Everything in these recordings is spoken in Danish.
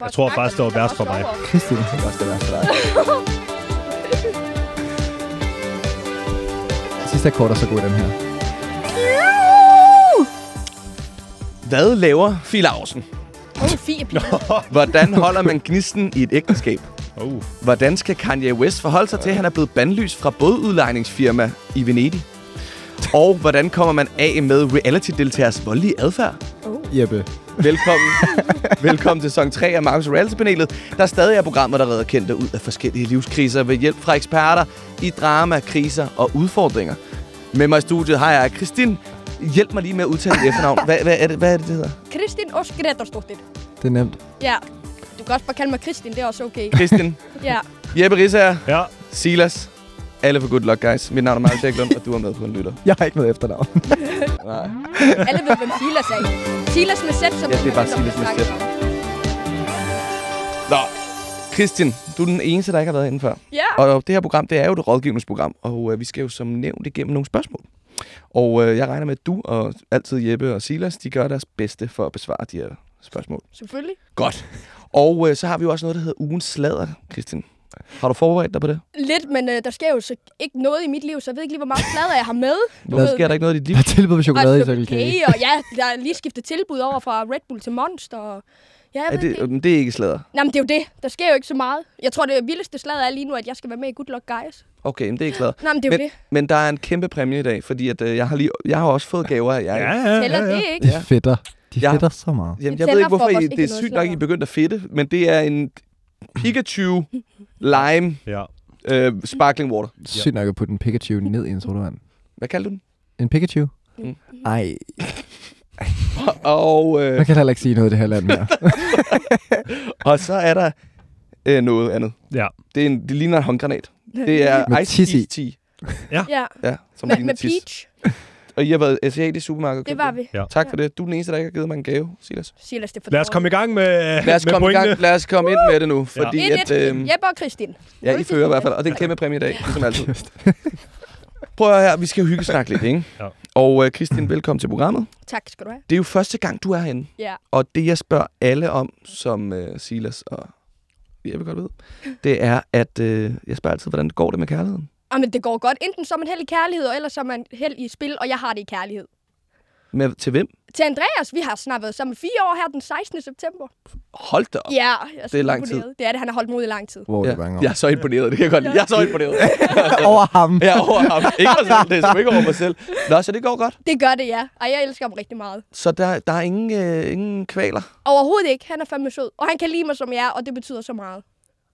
Jeg tror faktisk, det var værst for mig. Kristin, det er også det værste for dig. Sidste akkord er så god, den her. Hvad laver Fie Laursen? Åh, Fie. Hvordan holder man gnisten i et ægteskab? Oh. Hvordan skal Kanye West forholde sig til, at han er blevet bandlyst fra bådudlejningsfirma i Venedig? Og hvordan kommer man af med reality-deltagers voldelige adfærd? Jeppe. Velkommen. Velkommen til sæson 3 af Marcus Reality-panelet, der stadig er programmer, der redder kendte ud af forskellige livskriser ved hjælp fra eksperter i drama, kriser og udfordringer. Med mig i studiet har jeg Kristin. Hjælp mig lige med at udtale dit efternavn. Hvad, hvad, er det, hvad er det, det hedder? Kristin Osgretorsdottir. Det er nemt. Ja. Du kan også bare kalde mig Kristin, det er også okay. Kristin. Ja. Jeppe Risser. Ja. Silas. Alle for good luck, guys. Mit navn er Marcus Eklund, og du er med på en lytter. Jeg har ikke noget efternavn. Nej. Alle ved, hvem Silas er. Silas med sæt, som Ja, det er bare Silas med om. Nå, Kristin, du er den eneste, der ikke har været inde før. Ja. Og det her program, det er jo et rådgivningsprogram, og øh, vi skal jo som nævnt igennem nogle spørgsmål. Og øh, jeg regner med, at du og altid Jeppe og Silas, de gør deres bedste for at besvare de her spørgsmål. Selvfølgelig. Godt. Og øh, så har vi jo også noget, der hedder ugens sladder, Kristin. Har du forberedt dig på det? Lidt, men øh, der sker jo så ikke noget i mit liv, så jeg ved ikke lige, hvor meget sladder jeg har med. Hvorfor sker der ikke noget i dit liv? Der er tilbud på chokolade i Og Circle K. okay, og ja, der er lige skiftet tilbud over fra Red Bull til Monster. Og ja, jeg Er ved det, ikke. det er ikke sladder. Nej, men det er jo det. Der sker jo ikke så meget. Jeg tror, det vildeste sladder er lige nu, at jeg skal være med i Good Luck Guys. Okay, men det er ikke sladder. Nej, men det er jo Men, det. men der er en kæmpe præmie i dag, fordi at, øh, jeg, har lige, jeg har også fået gaver af jer. Ja, ja, ja, ja. det ikke? De fedter. De Ja. fedter så meget. Jamen, jeg ved ikke, hvorfor I, det er sygt nok, I er begyndt at fedte, men det er en Pikachu Lime ja. øh, Sparkling Water. Sygt nok at putte en Pikachu ned i en sodavand. Hvad kalder du den? En Pikachu? Mm. Ej, Og, øh, man kan heller ikke sige noget i det her land mere. og så er der øh, noget andet. Ja. Det, er en, det ligner en håndgranat. Det er Med Ice. Tea. Ja, Ja, som med, ligner med. Peach. Og I har været asiatisk supermarked. Det var vi. Ja. Tak for det. Du er den eneste, der ikke har givet mig en gave, Silas. Silas, det er for Lad os komme i gang med, Lad os med komme i gang. Lad os komme ind med det nu. Fordi Det er at, øh, Jeppe og Kristin. ja, I fører i hvert fald. Og det er en kæmpe præmie i dag, ligesom altid. Prøv at høre her. Vi skal jo hygge snakke lidt, ikke? Ja. Og øh, Kristin, velkommen til programmet. Tak skal du have. Det er jo første gang, du er herinde. Ja. Og det, jeg spørger alle om, som øh, Silas og Jeppe godt ved, det er, at øh, jeg spørger altid, hvordan går det med kærligheden? Ah, men det går godt. Enten så er man held i kærlighed, og ellers så er man held i spil, og jeg har det i kærlighed. Med, til hvem? Til Andreas, vi har snart været sammen fire år her den 16. september. Hold da op. Ja, jeg er, Det er så lang tid. imponeret. Det er det, han har holdt mod i lang tid. Wow, det Ja. er mange år. Jeg er så imponeret, det kan jeg godt lide. Jeg er så imponeret. Over ham. Ja, over ham. Ikke mig selv, det er ikke over mig selv. Nå, så det går godt. Det gør det, ja. Og jeg elsker ham rigtig meget. Så der, der er ingen, øh, ingen kvaler. Overhovedet ikke. Han er fandme sød. Og han kan lide mig, som jeg er, og det betyder så meget.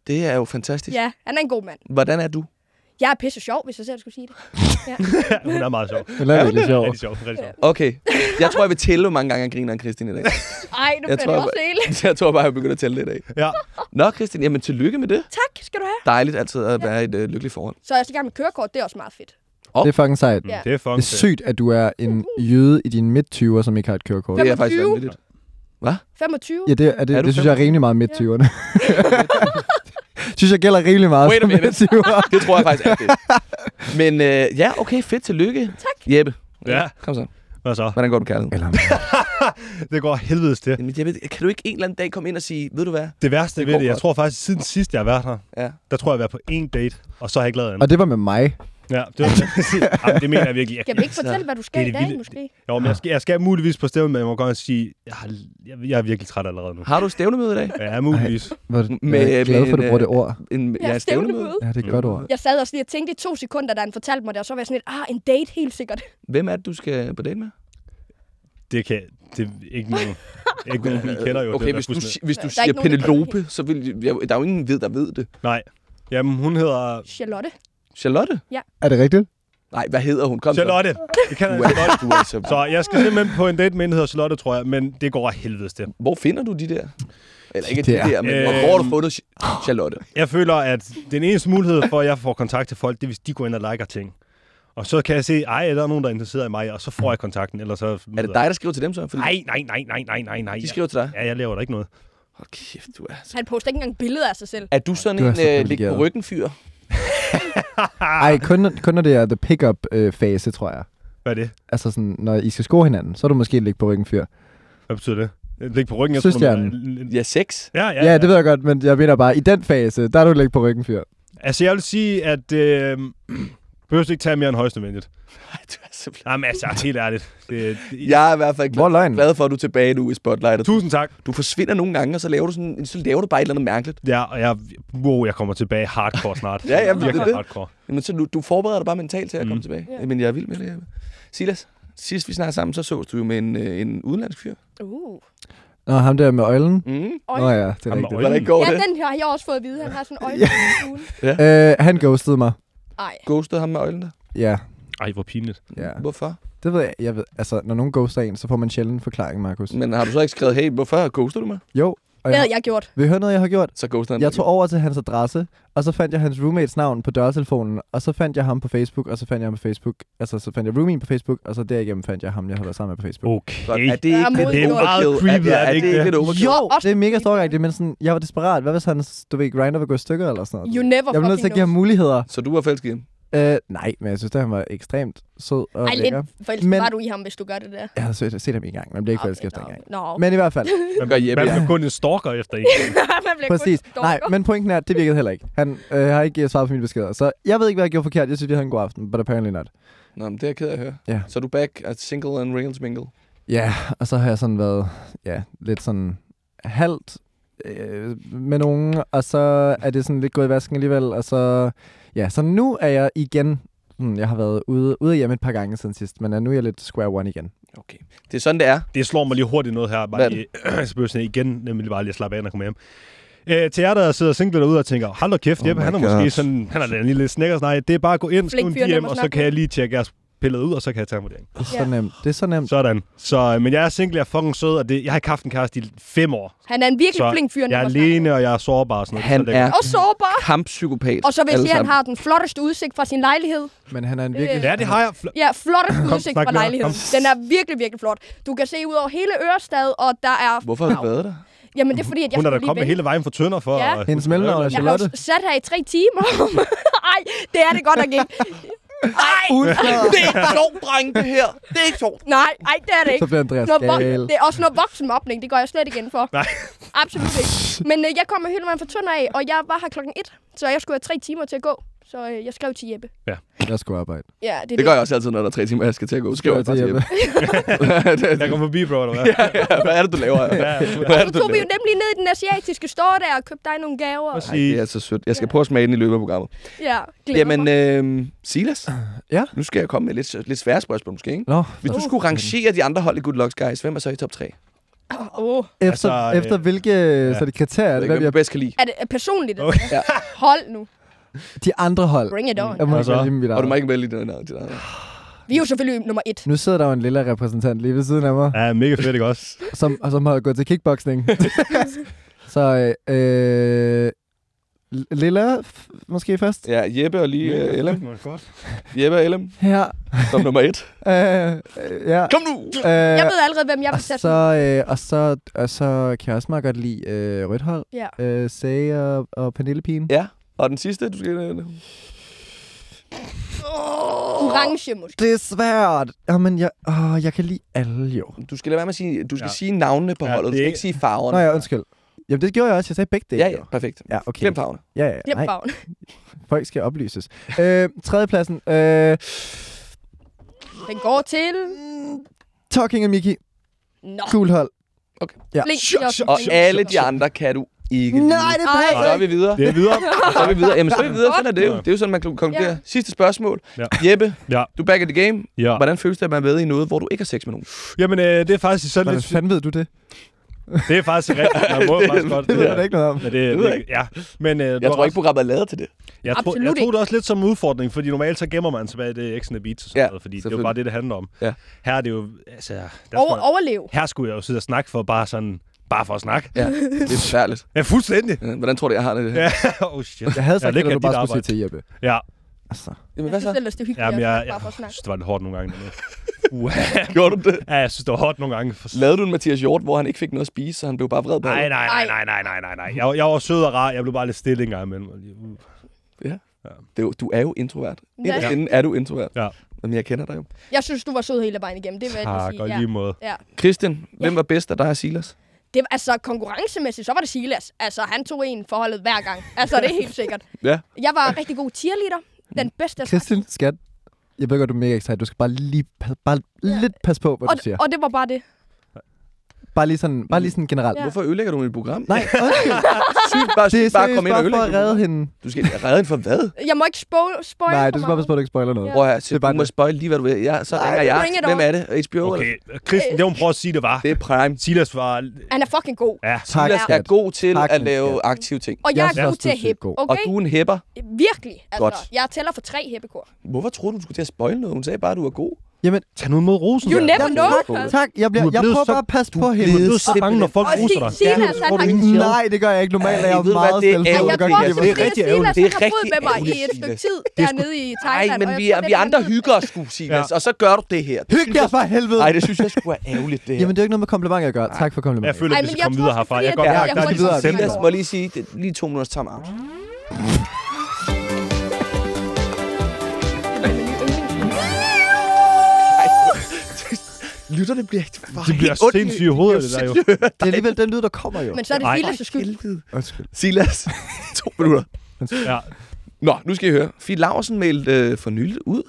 Det er jo fantastisk. Ja, han er en god mand. Hvordan er du? Jeg er pisse sjov, hvis jeg selv skulle sige det. Hun er meget sjov. Det er. Rigtig sjov. Rigtig sjov. Okay. Jeg tror, jeg vil tælle, hvor mange gange jeg griner af Kristin i dag. Ej, nu Jeg bliver det tror, også hele. jeg tror bare, jeg begynder at tælle det i dag. Ja. Nå, Kristin, jamen tillykke med det. Tak skal du have. Dejligt altid at være i et øh, lykkeligt forhold. Så jeg skal i gang med kørekort. Det er også meget fedt. Det er fucking sejt. Ja. Det er fucking Det er sygt, at du er en jøde i din midt-20'er, som ikke har et kørekort. Det er faktisk 25. vanvittigt. 25. Ja, det, er det, Er det synes jeg er rimelig meget midt-20'erne. synes jeg gælder rimelig meget Wait a minute. midt-20'er. Det tror jeg faktisk er det. Men øh, ja, okay, fedt. Tillykke. Tak. Jeppe. Ja. Kom så. Hvad så? Hvordan går det med kærligheden? Eller Det går helvedes til. Jamen, Jeppe, kan du ikke en eller anden dag komme ind og sige, ved du hvad? Det værste Det ved det, jeg tror faktisk, siden sidst jeg har været her, Ja. der tror jeg, jeg har været på en date, og så har jeg ikke lavet andet. Og det var med mig. Ja, det, var, Jamen, det mener jeg virkelig. Jeg, Skal vi ikke fortælle, hvad du skal Det i dag, vilde- måske? jo, men jeg skal, jeg skal muligvis på stævnen, men jeg må godt sige, jeg, har, jeg, jeg er virkelig træt allerede nu. Har du stævnemøde i dag? Ja, muligvis. Hvor, Med- jeg er glad for, at du med bruger det en, ord. En, Ja, ja, stævnemøde. Ja, det er et godt ord. Jeg sad også lige og tænkte i to sekunder, da han fortalte mig det, og så var jeg sådan lidt, ah, en date helt sikkert. Hvem er det, du skal på date med? Det kan det er ikke nogen, ikke nogen, vi kender jo. Okay, det, hvis du, hvis du er siger Penelope, så vil jeg, der er jo ingen ved, der ved det. Nej. Jamen, hun hedder Charlotte. Charlotte? Er det rigtigt? Nej, hvad hedder hun? Kom. Charlotte. Det kan Du er, Charlotte. du er så... Så jeg skal simpelthen på en date med en, der hedder Charlotte, tror jeg, men det går af helvedes til. Hvor finder du de der? Eller ikke Det de er- der, men hvor Øh, hvor har du fundet Ch- Charlotte? Jeg føler, at den eneste mulighed for, at jeg får kontakt til folk, det er, hvis de går ind og liker ting. Og så kan jeg se, ej, der er nogen, der er interesseret i mig, og så får jeg kontakten, eller så... Er det dig, der skriver til dem så? Fordi Nej, nej, nej, nej, nej, nej, nej. de skriver til dig? Ja, jeg laver da ikke noget. Hold kæft, du er så... Han poster ikke engang billeder af sig selv. Er du sådan Du en så øh, på ryggen fyr? Ej, kun, kun når det er the pick-up-fase, tror jeg. Hvad er det? Altså sådan, når I skal score hinanden, så er du måske lidt på ryggen fyr. Hvad betyder det? Ligge på ryggen. jeg tror, Søstjernen. man er- Ja, sex. Ja, ja, Ja, ja, det ved jeg godt, men jeg mener bare, i den fase, der er du ikke på ryggen, fyr. Altså, jeg vil sige, at... Øh, behøver ikke tage mere end højst nødvendigt. Ej, du er simpelthen... Jamen altså, helt ærligt. Det, det, Jeg er i hvert fald glad, glad for, at du er tilbage nu i Spotlight. Tusind tak. Du forsvinder nogle gange, og så laver du, sådan, så laver du bare et eller andet mærkeligt. Ja, og jeg, wow, jeg kommer tilbage hardcore snart. Ja, ja, men det Virkelig det. hardcore. Jamen, så du, du forbereder dig bare mentalt til at Mm. komme tilbage. Ja. Men jeg er vild med det. Jeppe. Silas, sidst vi snakkede sammen, så sås du jo med en, øh, en udenlandsk fyr. Uh. Nå, ham der med øjlen. Mm. Nå ja, det er rigtigt. Hvordan går Ja, det? den har jeg også fået at vide. Han har sådan øjne i ugen. Øh, han ghostede mig. Ej. Ghostede ham med øjnene? Ja, Ej, hvor pinligt. ja. Hvorfor? Det ved jeg. jeg ved, altså, når nogen ghoster en, så får man sjældent en forklaring, Markus. Men har du så ikke skrevet, hey, hvorfor ghostede du mig? Jo. Og Det jeg, havde jeg gjort. vil I høre noget, jeg har gjort? Så ghostede han Jeg tog over til hans adresse, og så fandt jeg hans roommates navn på dørtelefonen, og så fandt jeg ham på Facebook, og så fandt jeg ham på Facebook. Altså, så fandt jeg roomien på Facebook, og så derigennem fandt jeg ham, jeg har været sammen med på Facebook. Okay. Er det ikke lidt det er meget overkill? creepy, er det er ikke det ikke det? lidt overkill? Jo, det er mega stalkeragtigt, men sådan, jeg var desperat. Hvad hvis han, du ved, grinder vil gå i stykker eller sådan noget? You never jeg blev nødt til at give ham muligheder. Så du var forelsket? Øh, nej, men jeg synes, at han var ekstremt sød og Ej, lækker. lidt forelsket Men- var du i ham, hvis du gør det der. Jeg har set, set ham en gang, men blev ikke forelsket efter en gang. Nå. Men i hvert fald, Man, gør Jeppe, man ja. bliver kun en stalker efter en. Man bliver kun præcis. Nej, men pointen er, at det virkede heller ikke. Han øh, har ikke svaret på mine beskeder. Så jeg ved ikke, hvad jeg gjorde forkert. Jeg synes, vi havde en god aften, but apparently not. Nå, men det er jeg ked af at høre. Ja. Så er du back at single and real mingle? Ja, og så har jeg sådan været ja, lidt sådan halvt øh, med nogen, og så er det sådan lidt gået i vasken alligevel, og så, ja, så nu er jeg igen, hmm, jeg har været ude, ude hjemme et par gange siden sidst, men øh, nu er jeg lidt square one igen. Okay. Det er sådan, det er. Det slår mig lige hurtigt noget her. Bare lige, jeg igen, nemlig bare lige at slappe af, når jeg kommer hjem. Øh, til jer, der sidder single derude og tænker, hold da kæft, Oh Jeppe, han er God. måske sådan, han er en lille snækkers. Nej, det er bare at gå ind, skrive en DM, og så kan jeg lige tjekke jeres billede ud, og så kan jeg tage en vurdering. Det er så Ja. nemt. Det er så nemt. Sådan. Så, øh, men jeg er single, jeg er fucking sød, og det, jeg har ikke haft en kæreste i fem år. Han er en virkelig Så flink fyr. Jeg er alene, og jeg er sårbar og sådan noget. Han Så er Og sårbar. kamppsykopat. Og så hvis alle jeg, han har den flotteste udsigt fra sin lejlighed. Men han er en virkelig... Ja, det har jeg. Fl- Ja, flotteste Kom, udsigt fra lejligheden. Den er virkelig, virkelig flot. Du kan se ud over hele Ørestad, og der er... Hvorfor har du været der? Jamen, det er fordi, at jeg Hun er lige kommet hele vejen fra Tønder for... Ja. at- Hendes mellemnavn er Jeg har Charlotte. sat her i tre timer. Ej, det er det godt nok ikke. Ej, Det er ikke sjovt, dreng, det her. Det er ikke sjovt. nej, ej, det er det Så ikke. bliver Andreas Noget gal. det er også noget voksenmobning, det går jeg slet ikke ind for. Nej. Absolut ikke. Men øh, jeg kommer hele vejen fra Tønder af, og jeg var her klokken et, så jeg skulle have tre timer til at gå. Så øh, jeg skrev til Jeppe. Jeg skulle arbejde. Ja, det, er Det gør jeg også altid, når der er tre timer, jeg skal til at gå. Skriver jeg til bare til Jeppe. Jeppe. Jeg kommer forbi, bro, eller hvad? Ja, Hvad er det, du laver? Ja, Hvad er Så det, du tog vi jo laver? nemlig ned i den asiatiske store der og købte dig nogle gaver. Præcis. Ej, det er så sødt. Jeg skal prøve at smage den i løbet af programmet. Ja, glæder Jamen, mig. øh, Silas. Ja? Nu skal jeg komme med lidt, lidt svære spørgsmål, måske, ikke? Nå, Hvis du Uh. skulle rangere de andre hold i Good Luck Guys, hvem er så i top 3? Åh, efter, Altså, øh, efter hvilke ja. så det kriterier, Hvem hvad vi du har, bedst kan lide? er det er personligt? Okay. Okay. Hold nu. De andre hold. Bring it on. Jeg må ikke vælge mit Og du må ikke vælge den der. Vi er jo selvfølgelig nummer et. Nu sidder der jo en lille repræsentant lige ved siden af mig, Ja, mega fedt, ikke også? som, og som har gået til kickboxing. så øh, Lilla f- måske først. Ja, Jeppe og lige uh, Ellem. Godt. Jeppe og Ellem Her. som nummer et. Øh, øh, ja. Kom nu! Øh, Jeg ved allerede, hvem jeg vil sætte. så, øh, og, så, og så kan jeg også meget godt lide øh, Rødt hold. Ja. Øh, Sage og, og Pernille Pien. Ja, og den sidste, du skal... øh, Orange måske. Det er svært. Jamen, jeg, åh, jeg kan lide alle jo. Du skal lade være med at sige... Du skal Ja. sige navnene på Ja, holdet. Du det skal er- ikke sige farverne. Nå ja, undskyld. Jamen, det gjorde jeg også. Jeg sagde begge dele. Ja, ja, perfekt. Ja, okay. Glem farverne. Ja, ja. Glem Nej, farven. folk skal oplyses. øh, tredjepladsen. Øh, Den går til... Talking og Miki. Nå, Cool hold. Ja. flink. Og alle de andre kan du ikke. Nej, det Ej. Og så er vi videre. Det er videre. Så er vi videre. Jamen, så er vi videre. Sådan er det jo. Det er jo sådan, man kan konkludere. Ja. Sidste spørgsmål. Ja. Jeppe, Ja. du er back in the game. Ja. Hvordan føles det at være med i noget, hvor du ikke har sex med nogen? Jamen, øh, det er faktisk sådan Hvordan lidt... fanden ved du det? Det er faktisk rigtigt. Man må Det- faktisk godt. Det ved jeg ikke noget om. Men det, Det ved jeg det, ja. Men, øh, du Jeg har tror ikke, ret. programmet er lavet til det. jeg, tror, Absolut jeg ikke. tog det også lidt som en udfordring, fordi normalt så gemmer man sig bag det X'en Beats og sådan Ja, noget, fordi det er jo bare det, det handler om. Ja. Her er det jo, altså, der skulle Over, man, overlev. her skulle jeg jo sidde og snakke for bare sådan, bare for at snakke. Ja, det er besværligt. Ja, fuldstændig. Ja, Hvordan tror du, jeg har det? Ja, oh shit. Jeg havde sagt, det at du bare skulle sige til Jeppe. Ja, Altså. Jamen, hvad Jeg så? synes ellers, det er hyggeligt ja men at jeg, snakke jeg, bare for at jeg snakke. synes, det var lidt hårdt nogle gange. Gjorde du det? ja, jeg synes, det var hårdt nogle gange. For... Lavede du en Mathias Hjort, hvor han ikke fik noget at spise, så han blev bare vred på Nej, nej, nej, nej, nej, nej, nej, nej. Jeg, jeg var sød og rar. Jeg blev bare lidt stille en gang imellem. Uh. Det er jo, du er jo introvert. Ja. Inderst inde er du introvert. Ja. Men jeg kender dig jo. Jeg synes, du var sød hele vejen igennem. Det vil jeg Tak, lige og sige. lige måde. Ja. Christian, hvem var bedst af dig og Silas? Det, altså, konkurrencemæssigt, så var det Silas. Altså, han tog en forholdet hver gang. Altså, det er helt sikkert. Ja. Jeg var rigtig god cheerleader. Den bedste. Kristin, skat. Jeg ved godt, du er mega excited. Du skal bare lige bare lidt pas på, hvad Og, du siger. og det var bare det. Bare lige sådan, bare lige sådan generelt. Ja. Hvorfor ødelægger du mit program? Nej, undskyld. Sygt, bare, Det er sygt, bare kom ind og bare for ødelægge at redde hende. Du skal redde hende for hvad? Jeg må ikke spo- spoil Nej, du skal bare passe på, at du ikke spoiler noget. Ja. Prøv at høre, er du må det. spoil lige, hvad du vil. Ja, så ringer jeg. Hvem er det? HBO? Okay, eller? Kristen, det hun prøver at sige, det var. Det er Prime. Silas var... Han er fucking god. Ja, Tak, Silas er god til Tak, at lave skat. aktive ting. Og jeg, Jeg er god til du at er hæppe. Og Okay? du er en hæpper. Virkelig. Altså, Godt. jeg tæller for tre hæppekor. Hvorfor troede du, du skulle til at spoil noget? Hun sagde bare, at du var god. Jamen, tag nu mod rosen. You never jeg, know. tak, tak. Jeg, bliver, Du er jeg prøver så- bare at passe på Du hende. er blevet så bange, når folk roser dig. Si- Silas, han du har? Nej, det gør jeg ikke. Normalt er jeg du meget er stille. Jeg det tror, er- det er rigtig ærgerligt. Det er han har boet rigtig med mig i et stykke tid er dernede i Nej, Thailand. men og vi, jeg er, vi er andre hygger os sgu, Silas. Og så gør du det her. Det Hyg jeg- for helvede. Nej, det synes jeg skulle er ærgerligt, det her. Jamen, det er ikke noget med komplimenter at gøre. Tak for Jeg komplimenter. føler, Ej, at vi men skal jeg komme videre sgu, herfra. Jeg går jeg- jeg, jeg jeg, videre. Silas, må jeg lige sige, det er lige to minutters time Lytterne bliver for De bliver helt ondt i- sindssyge i hovedet, det der jo. Det er alligevel den lyd, der kommer jo. Men så er det Ej. Silas' skyld. Helvede. Undskyld. Silas, to minutter. Ja. Nå, nu skal I høre. Fie Laursen meldte øh, for nyligt ud,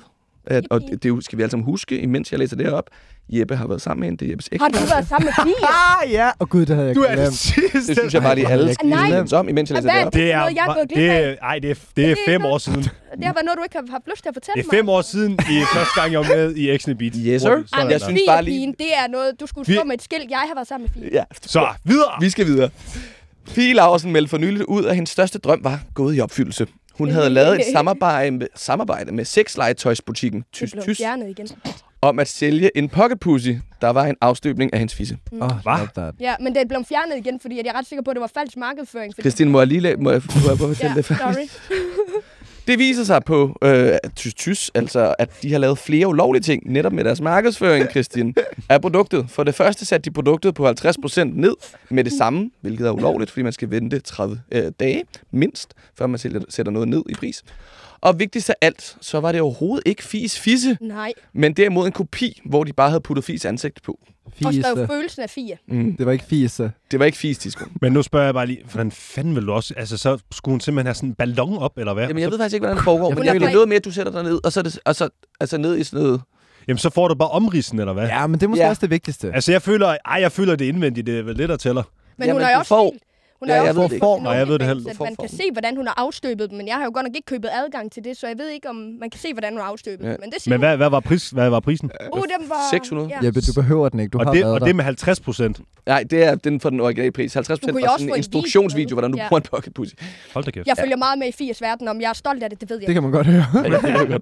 at, og det, det skal vi alle sammen huske, imens jeg læser det her op. Jeppe har været sammen med hende, det er Jeppes Har du ægte. været sammen med Fie? Ah, ja. Åh oh, gud, det havde jeg Du er det sidste. Det synes jeg bare lige alle skal om, imens jeg læser det op. Det er, Noget, jeg er det, er, ej, det er, det er fem år siden. Det har været noget, du ikke har haft lyst til at fortælle Det er mig. fem år siden, i første gang, jeg var med i X Beat. Yes, sir. Ej, Jeg synes bare lige- det er noget, du skulle stå med et skilt. Jeg har været sammen med Fie. Ja. Så, videre. Vi skal videre. Fie Laursen meldte for nyligt ud, at hendes største drøm var gået i opfyldelse. Hun havde lavet et samarbejde med, samarbejde med sexlegetøjsbutikken Tys Det blev Tys fjernet igen. om at sælge en pocket pussy, der var en afstøbning af hendes fisse. Åh, oh, Hva? that. Ja, men det blev fjernet igen, fordi jeg er ret sikker på, at det var falsk markedsføring. Fordi... Christine, må jeg lige la- må jeg, må jeg fortælle Ja, det færdigt? sorry. Det viser sig på øh, Tys Tys, altså at de har lavet flere ulovlige ting, netop med deres markedsføring, Christine, af produktet. For det første satte de produktet på 50% ned med det samme, hvilket er ulovligt, fordi man skal vente 30 øh, dage mindst, før man sætter noget ned i pris. Og vigtigst af alt, så var det overhovedet ikke Fis fisse, Nej, men derimod en kopi, hvor de bare havde puttet Fis ansigt på. og skrev følelsen af Fie. Mm. Det var ikke fise. Det var ikke Fis, Disco. Men nu spørger jeg bare lige, hvordan fanden vil du også... Altså, så skulle hun simpelthen have sådan en ballon op, eller hvad? Jamen, jeg så, ved faktisk ikke, hvordan det foregår, Jeg men det er noget med, at du sætter dig ned, og så er det altså, altså ned i sådan noget... jamen, så får du bare omridsen, eller hvad? Ja, men det er måske Ja. også det vigtigste. Altså, jeg føler... Ej, jeg føler, det er indvendigt. Det er vel det, der tæller. Men Jamen, hun har jo også får- helt- Hun Ja, jeg ved det ikke. Nej, jeg ved det heller. får Man kan se, hvordan hun har afstøbet dem, men jeg har jo godt nok ikke købet adgang til det, så jeg ved ikke, om man kan se, hvordan hun har afstøbet Ja. dem. Men det siger Men hvad, hvad, var, pris, hvad var prisen? hun. Uh, dem var... 600? Ja. Jeppe, du behøver den ikke. Du og har det, og der. det med 50 procent. Nej, det er den for den originale pris. 50 Du kunne procent også sådan få en instruktionsvideo, video hvordan du med. bruger en pocket pussy. Hold da kæft. Jeg følger meget med i Fies verden, om jeg er stolt af det, det ved jeg. Det kan man godt høre. Ja.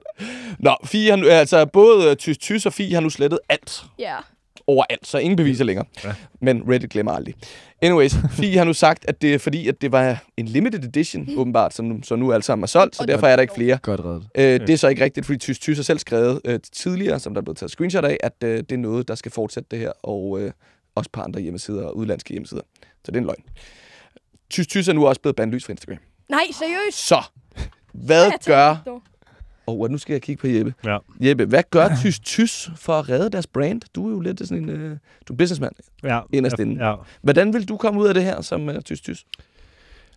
Nå, Fie har nu, altså både Tys Tys og Fie har nu slettet alt Ja. Overalt, så ingen beviser længere. Ja. Men Reddit glemmer aldrig. Anyways, Fie har nu sagt, at det er fordi, at det var en limited edition, åbenbart, som nu, så nu alle sammen er solgt, så derfor er der ikke flere. Godt reddet. Øh, det er så ikke rigtigt, fordi Tys Tys har selv skrevet øh, tidligere, som der er blevet taget screenshot af, at øh, det er noget, der skal fortsætte det her, og øh, også på andre hjemmesider og udlandske hjemmesider. Så det er en løgn. Tys Tys er nu også blevet bandlyst fra Instagram. Nej, seriøst. Så, hvad gør... Og nu skal jeg kigge på Jeppe. Ja. Jeppe, hvad gør Tys Tys for at redde deres brand? Du er jo lidt sådan en... Øh, du er businessman. Ja. Inderst inde. Ja. Hvordan vil du komme ud af det her som uh, Tys Tys?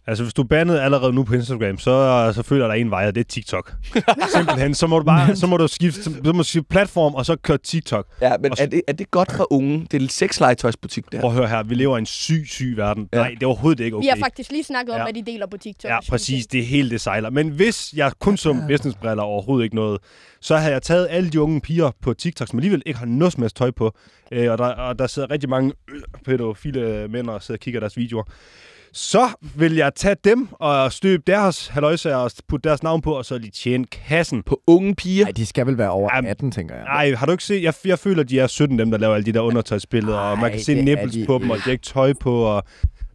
Altså, hvis du er bandet allerede nu på Instagram, så, så føler der en vej, og det er TikTok. Simpelthen. Så må du bare så må du skifte, så må du skifte platform, og så køre TikTok. Ja, men så- er det, er det godt for unge? Det er sexlegetøjsbutik, det Prøv her. at høre her, vi lever i en syg, syg verden. Ja. Nej, det er overhovedet ikke okay. Vi har faktisk lige snakket om, Ja. hvad de deler på TikTok. Ja, præcis. Det er helt det sejler. Men hvis jeg kun som businessbriller overhovedet ikke noget, så har jeg taget alle de unge piger på TikTok, som alligevel ikke har noget som helst tøj på. Øh, og, der, og der sidder rigtig mange øh, pædofile mænd og sidder og kigger deres videoer. Så vil jeg tage dem og støbe deres haløjsager og putte deres navn på, og så lige tjene kassen. På unge piger? Nej, de skal vel være over Jamen, 18, tænker jeg. Nej, har du ikke set? Jeg, jeg føler, de er 17, dem der laver alle de der undertøjsbilleder, og man kan se nipples de på dem, og de har ikke tøj på, og...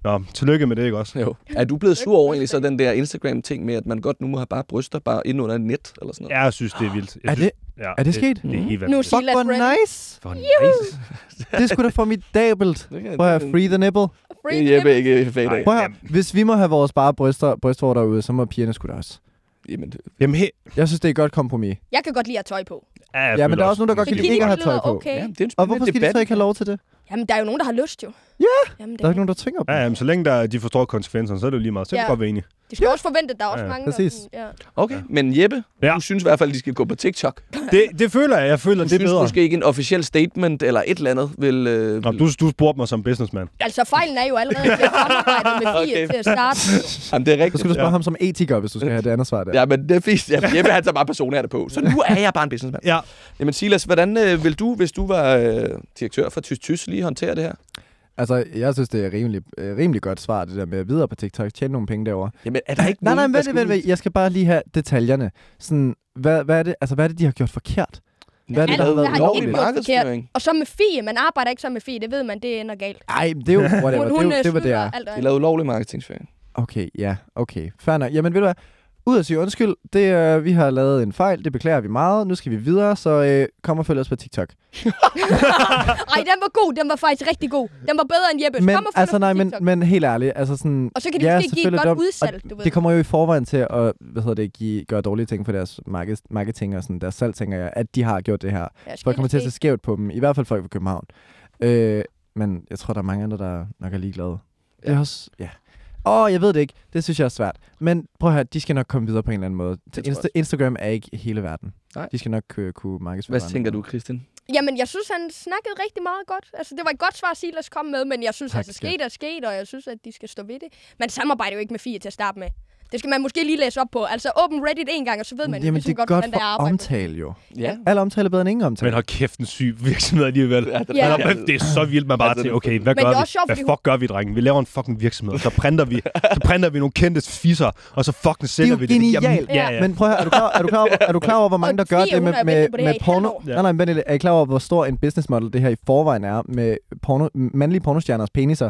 Nå, tillykke med det, ikke også? Jo. Er du blevet sur over egentlig så den der Instagram-ting med, at man godt nu må have bare bryster bare ind under et net eller sådan noget? Ja, jeg synes, det er vildt. Jeg Er synes, det, ja, er det sket? Det er helt vanvittigt. Fuck, hvor nice. For nice. Det sgu da formidabelt. Det kan- Prøv at free the nipple. Det er Jeppe ikke fat af. Nej. Prøv at høre, hvis vi må have vores bare bryster, brystvår derude, så må pigerne sgu da også. Jamen, det- Jamen, he, Jeg synes, det er et godt kompromis. Jeg kan godt lide at have tøj på. ja, Ja, men der er også nogen, der godt kan lide ikke at have tøj på. Okay. ja, det er en Og hvorfor skal de debat. så ikke have lov til det? Jamen, der er jo nogen, der har lyst jo. Jamen, det Der er ikke nogen, der tvinger dem. Ja, jamen, så længe der, de forstår konsekvenserne, så er det jo lige meget. Så kan Ja. ja. godt være enige. De skal også forvente, at der er også Ja, mange, præcis. der... sådan- Ja. Okay, men Jeppe, Ja. du synes i hvert fald, de skal gå på TikTok. Det, det føler jeg. Jeg føler, Du det er synes bedre. måske ikke en officiel statement eller et eller andet vil... Øh, Nå, du, du spurgte mig som businessman. Altså, fejlen er jo allerede, at jeg har samarbejdet med Fie Okay. til at starte. Jamen, det er Så rigtigt. skal du spørge Ja. ham som etiker, hvis du skal have det andet svar der. Ja, men det er fint. Ja, Jeppe han tager bare personligt det på. Så nu er jeg bare en businessman. Ja. Jamen Silas, hvordan øh, vil du, hvis du var øh, direktør for Tys Tys, lige håndtere det her? Altså, jeg synes, det er rimelig, øh, rimelig godt svar, det der med at videre på TikTok, tjene nogle penge derovre. Jamen, er der ikke Nej, nej, nogen, men der vent, vent, vent. Jeg skal bare lige have detaljerne. Sådan, hvad, hvad, er det, altså, hvad er det, de har gjort forkert? Hvad er det, Alt- der har været gjort forkert. Og så med Fie, man arbejder ikke så med Fie, det ved man, det ender galt. Ej, det er jo whatever. Hun, det, hun jo, øh, det var det, er. og De lavede ulovlig marketingsføring. Okay, ja, okay. Fair nok. Jamen, ved du hvad? Ud at sige undskyld. Det, øh, vi har lavet en fejl. Det beklager vi meget. Nu skal vi videre, så øh, kom og følg os på TikTok. Ej, den var god. Den var faktisk rigtig god. Den var bedre end Jeppes. Men, Kom og følg altså, os på nej, men, TikTok. men helt ærligt. Altså, sådan, Og så kan de ja, måske give et selvfølgelig godt dumt. udsalg, Og du ved. Det kommer jo i forvejen til at hvad hedder det, give, gøre dårlige ting for deres marked, marketing og sådan, deres salg, tænker jeg, at de har gjort det her. Ja, Folk kommer til at se skævt på dem. I hvert fald folk fra København. Øh, men jeg tror, der er mange andre, der nok er ligeglade. Det er også... Ja. Åh, oh, jeg ved det ikke. Det synes jeg er svært. Men prøv at høre, de skal nok komme videre på en eller anden måde. Insta- Instagram er ikke hele verden. Nej. De skal nok øh, kunne markedsføre Hvad tænker du, Christian? Jamen, jeg synes, han snakkede rigtig meget godt. Altså, det var et godt svar, Silas kom med, men jeg synes, Tak, altså, sket er sket, og jeg synes, at de skal stå ved det. Man samarbejder jo ikke med Fie til at starte med. Det skal man måske lige læse op på. Altså, åbn Reddit en gang, og så ved man Jamen, ligesom det er godt, godt hvordan det er arbejde. omtale, jo. Ja. Alle omtale er bedre end ingen Men omtale. hold kæft, en syg virksomhed alligevel. Ja, det, Ja. Ja. Det er så vildt, man bare Altså, det- tænker, okay, hvad Men gør det er vi? sjovt, hvad fuck gør vi, drenge? Vi laver en fucking virksomhed, så printer vi, så printer vi nogle kendte fisser, og så fucking Det er sælger jo vi det. genialt. ja, ja. Men prøv at høre, er du klar, er du klar, over, er du klar over, hvor mange, der gør det med, har med, det her med porno? Nej, nej, men er I klar over, hvor stor en business model det her i forvejen er med porno, mandlige pornostjerners peniser?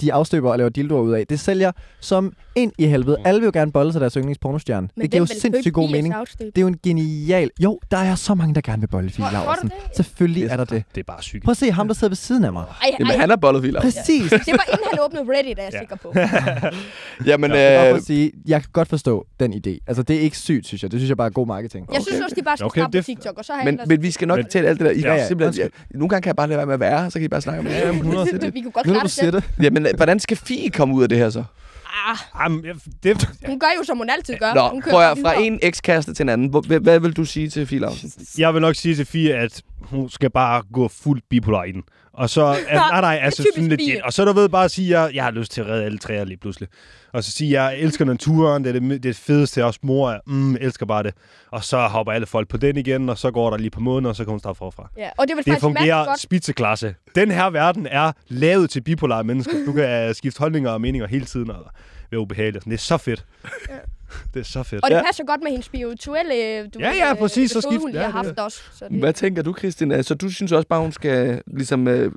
De afstøber og laver dildoer ud af. Det sælger som ind i helvede. Alle vil jo gerne bolle sig deres yndlingspornostjerne. Det giver jo sindssygt god mening. afstøb? Det er jo en genial... Jo, der er så mange, der gerne vil bolle Fie du Laursen. det? Selvfølgelig er der det. Det er bare sygt. Prøv at se ham, der sidder ved siden af mig. Ej, Jamen, ej, han er bollet vildt. Præcis. det var inden han åbnede Reddit, er jeg Ja. sikker på. Jamen, Jeg, øh, øh, sige, jeg kan godt forstå den idé. Altså, det er ikke sygt, synes jeg. Det synes jeg bare er god marketing. Jeg synes også, de bare skal Okay, starte på TikTok, og så har men, men vi skal nok Men- fortælle alt det der. I Ja, ja, ja, simpelthen, ja, nogle gange kan jeg bare lade være med at være, så kan I bare snakke om det. Ja, men 100 vi kunne godt klare det Jamen, øh, hvordan skal Fie komme ud af det her så? Ah, Jamen, jeg- det, hun gør jo, som hun altid gør. Nå, hun kører prøv at, videre. fra en ekskæreste til en anden. Hvor- Hvad, hvad vil du sige til Fie Lausen? jeg vil nok sige til Fie, at hun skal bare gå fuldt bipolar i den. Og så, at, nej, nej, altså sådan lidt, og så du ved bare at sige, at jeg, jeg har lyst til at redde alle træer lige pludselig. Og så sige, at jeg elsker naturen, det er det, det, er det fedeste, også mor er, mm, elsker bare det. Og så hopper alle folk på den igen, og så går der lige på måneder, og så hun starte forfra. Ja, og det vil Det fungerer godt. spidseklasse. Den her verden er lavet til bipolare mennesker. Du kan uh, skifte holdninger og meninger hele tiden og være ubehagelig. Det er så fedt. Det er så fedt. Og det Ja. passer godt med hendes spirituelle du Ja, ja, øh, præcis, så skift- hun lige ja, har det- haft også. Så det Hvad tænker du, Christian? Så du synes også bare, hun skal ligesom... Øh,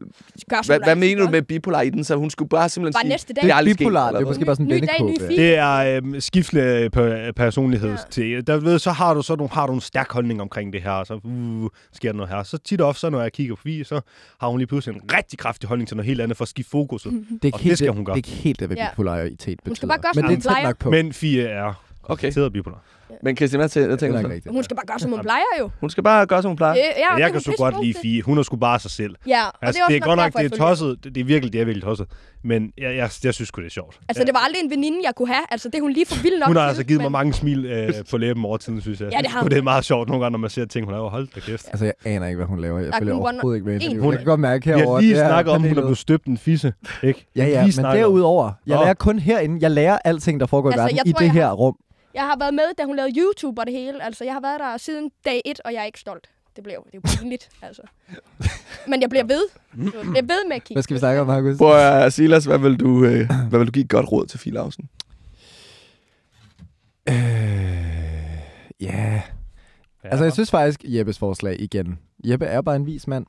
gør, hvad, hvad mener du med bipolar i den? Så hun skulle bare simpelthen Bare næste dag. Det er aldrig sket, Bipolar, det eller er måske bare sådan en fie. Det er øhm, skiftende per- personligheds Ja. til. Der, ved, så har du så nogle, har du en stærk holdning omkring det her, så uh, sker der noget her. Så tit ofte, så når jeg kigger på Fie, så har hun lige pludselig en rigtig kraftig holdning til noget helt andet for at skifte fokuset. Det er ikke Og helt det skal det, hun det, gøre. er ikke helt det, hvad bipolaritet betyder. Hun skal bare gøre, Men som det er nok på. Men Fie er Okay. okay. bipolar. Men Christian, hvad, er tænker nok du? så? Hun skal bare gøre, som hun plejer jo. Hun skal bare gøre, som hun plejer. Ja, jeg hun kan så godt god lide. Fie. Hun er sgu bare sig selv. Ja, og Altså, det er, det er godt nok, det jeg er tosset. Det er virkelig, det er virkelig tosset. Men jeg, jeg, jeg synes sgu, det er sjovt. Altså, det var aldrig en veninde, jeg kunne have. Altså, det er hun lige for vild nok Hun har altså givet mig mange smil øh, på læben over tiden, synes jeg. Ja, det har hun. det er meget sjovt nogle gange, når man ser ting, hun laver. Hold da kæft. Altså, jeg aner ikke, hvad hun laver. Jeg følger godt- overhovedet ikke med. Jeg kan godt mærke herovre. har lige det er snakket om, at hun er blevet støbt en fisse. Ikke? Ja, ja, men derudover, jeg lærer kun herinde. Jeg lærer alting, der foregår i Altså, verden jeg i det jeg her rum. Jeg har været med, da hun lavede YouTube og det hele. Altså, jeg har været der siden dag et, og jeg er ikke stolt. Det blev det er jo pinligt, altså. Men jeg bliver ved. Jeg bliver ved med at kigge. Hvad skal vi snakke om, Markus? Prøv at Silas, hvad vil du, øh, hvad vil du give et godt råd til Fie Lausen? Øh, ja. Altså, jeg synes faktisk, Jeppes forslag igen. Jeppe er bare en vis mand.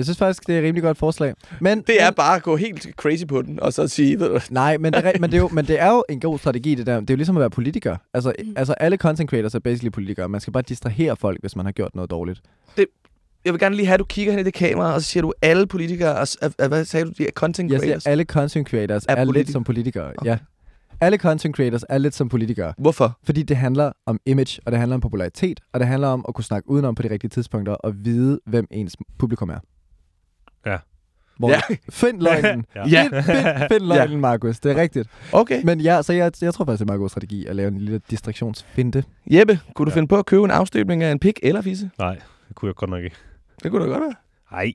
Jeg synes faktisk, det er et rimelig godt forslag. Men, Det er men, bare at gå helt crazy på den, og så sige, ved du, Nej, men det, er, men, det er jo, men det er jo en god strategi, det der. Det er jo ligesom at være politiker. Altså, Mm. altså alle content creators er basically politikere. Man skal bare distrahere folk, hvis man har gjort noget dårligt. jeg vil gerne lige have, at du kigger hen i det kamera, og så siger du, alle politikere, er, er, er, hvad sagde du, de er content Jeg creators? siger, alle content creators Er er, lidt som politikere. Okay. Ja. Alle content creators er lidt som politikere. Hvorfor? Fordi det handler om image, og det handler om popularitet, og det handler om at kunne snakke udenom på de rigtige tidspunkter, og vide, hvem ens publikum er. Hvor Ja. Find løgnen. Ja. Ja. Find, find, find løgnen, Markus. Det er rigtigt. Okay. Men ja, så jeg, jeg tror faktisk, det er en meget god strategi at lave en lille distraktionsfinte. Jeppe, kunne du Ja. finde på at købe en afstøbning af en pik eller fisse? Nej, det kunne jeg godt nok ikke. Det kunne da godt være. Nej.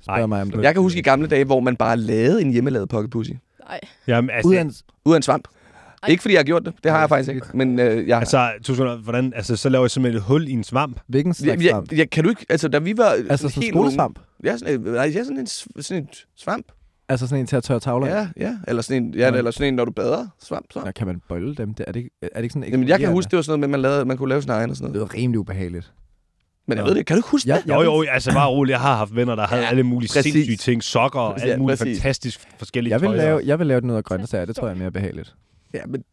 Spørg Nej. mig om det. Jeg kan huske i gamle dage, hvor man bare lavede en hjemmelavet pocket pussy. Nej. Jamen, altså, Ud af en, Ud af en svamp. Ej. Ikke fordi jeg har gjort det. Det har jeg faktisk ikke. Men øh, jeg, altså, sekunder, hvordan, altså, så laver jeg simpelthen et hul i en svamp. hvilken Ja, slags ja, svamp? ja, kan du ikke... Altså, da vi var Altså sådan en helt unge- skolesvamp? Ja, sådan, en- nej, ja, sådan en, sådan en svamp. Altså sådan en til at tørre tavler? Ja, ja. Eller sådan en, ja, Ja. eller sådan en, når du bader. Svamp, så. Nå, kan man bolle dem? Det, er, det ikke, er det ikke sådan Jamen, jeg kan huske, det var sådan noget med, at man, lavede, man kunne lave sin egen og sådan Det noget. var rimelig ubehageligt. Men jeg ved det, kan du ikke huske Ja, det? Jo, jo, altså bare roligt. Jeg har haft venner, der havde Ja, alle mulige præcis. sindssyge ting. Sokker og Ja, alle mulige præcis. fantastisk forskellige Jeg vil, tøj. lave, jeg vil lave det noget af grønne sager. Det tror jeg er mere behageligt. Ja, men...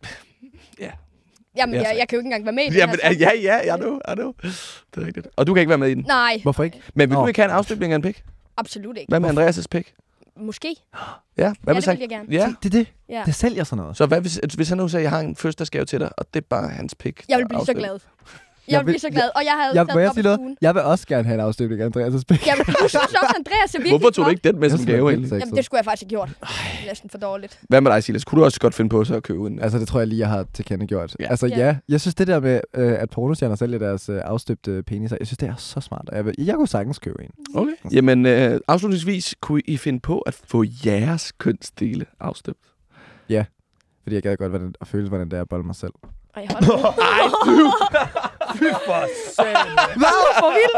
Jamen, Ja, jeg, så- jeg kan jo ikke engang være med i det Ja, her, men, så- ja, ja, jeg nu, jeg nu. Det er rigtigt. Og du kan ikke være med i den. Nej, Hvorfor ikke? Men vil Nå. du ikke have en afstøbning af en pik? absolut ikke. Hvad med Andreas' pik? Måske. Ja, Ja, hvad det hvis han... vil jeg gerne. Ja, Det er det. Ja. Det sælger sådan noget. så hvad hvis, hvis han nu siger, at jeg har en fødselsdagsgave til dig, og det er bare hans pik? Jeg vil blive så afstøbning? glad. Jeg Jeg vil blive så glad. Og jeg havde Jeg, taget jeg op sige noget? Jeg vil også gerne have en afstøbning af Andreas' pik. Jamen, du synes også, Andreas er virkelig Hvorfor tog du ikke den med som gave egentlig? Jamen, det skulle jeg faktisk have gjort. Næsten for dårligt. Hvad med dig, Silas? Kunne du også godt finde på så at købe en? Altså, det tror jeg lige, jeg har tilkendegjort. Ja. Ja. Altså, Ja. ja. Jeg synes, det der med, øh, at pornostjerner sælger deres øh, afstøbte peniser, jeg synes, det er så smart. Jeg, vil, jeg kunne sagtens købe en. Okay. Jamen, øh, afslutningsvis, kunne I finde på at få jeres kønsdele afstøbt? Fordi jeg gad godt hvordan, at føle, hvordan det er at bolle mig selv. Ej, hold nu. Ej, fy for satan. For vildt.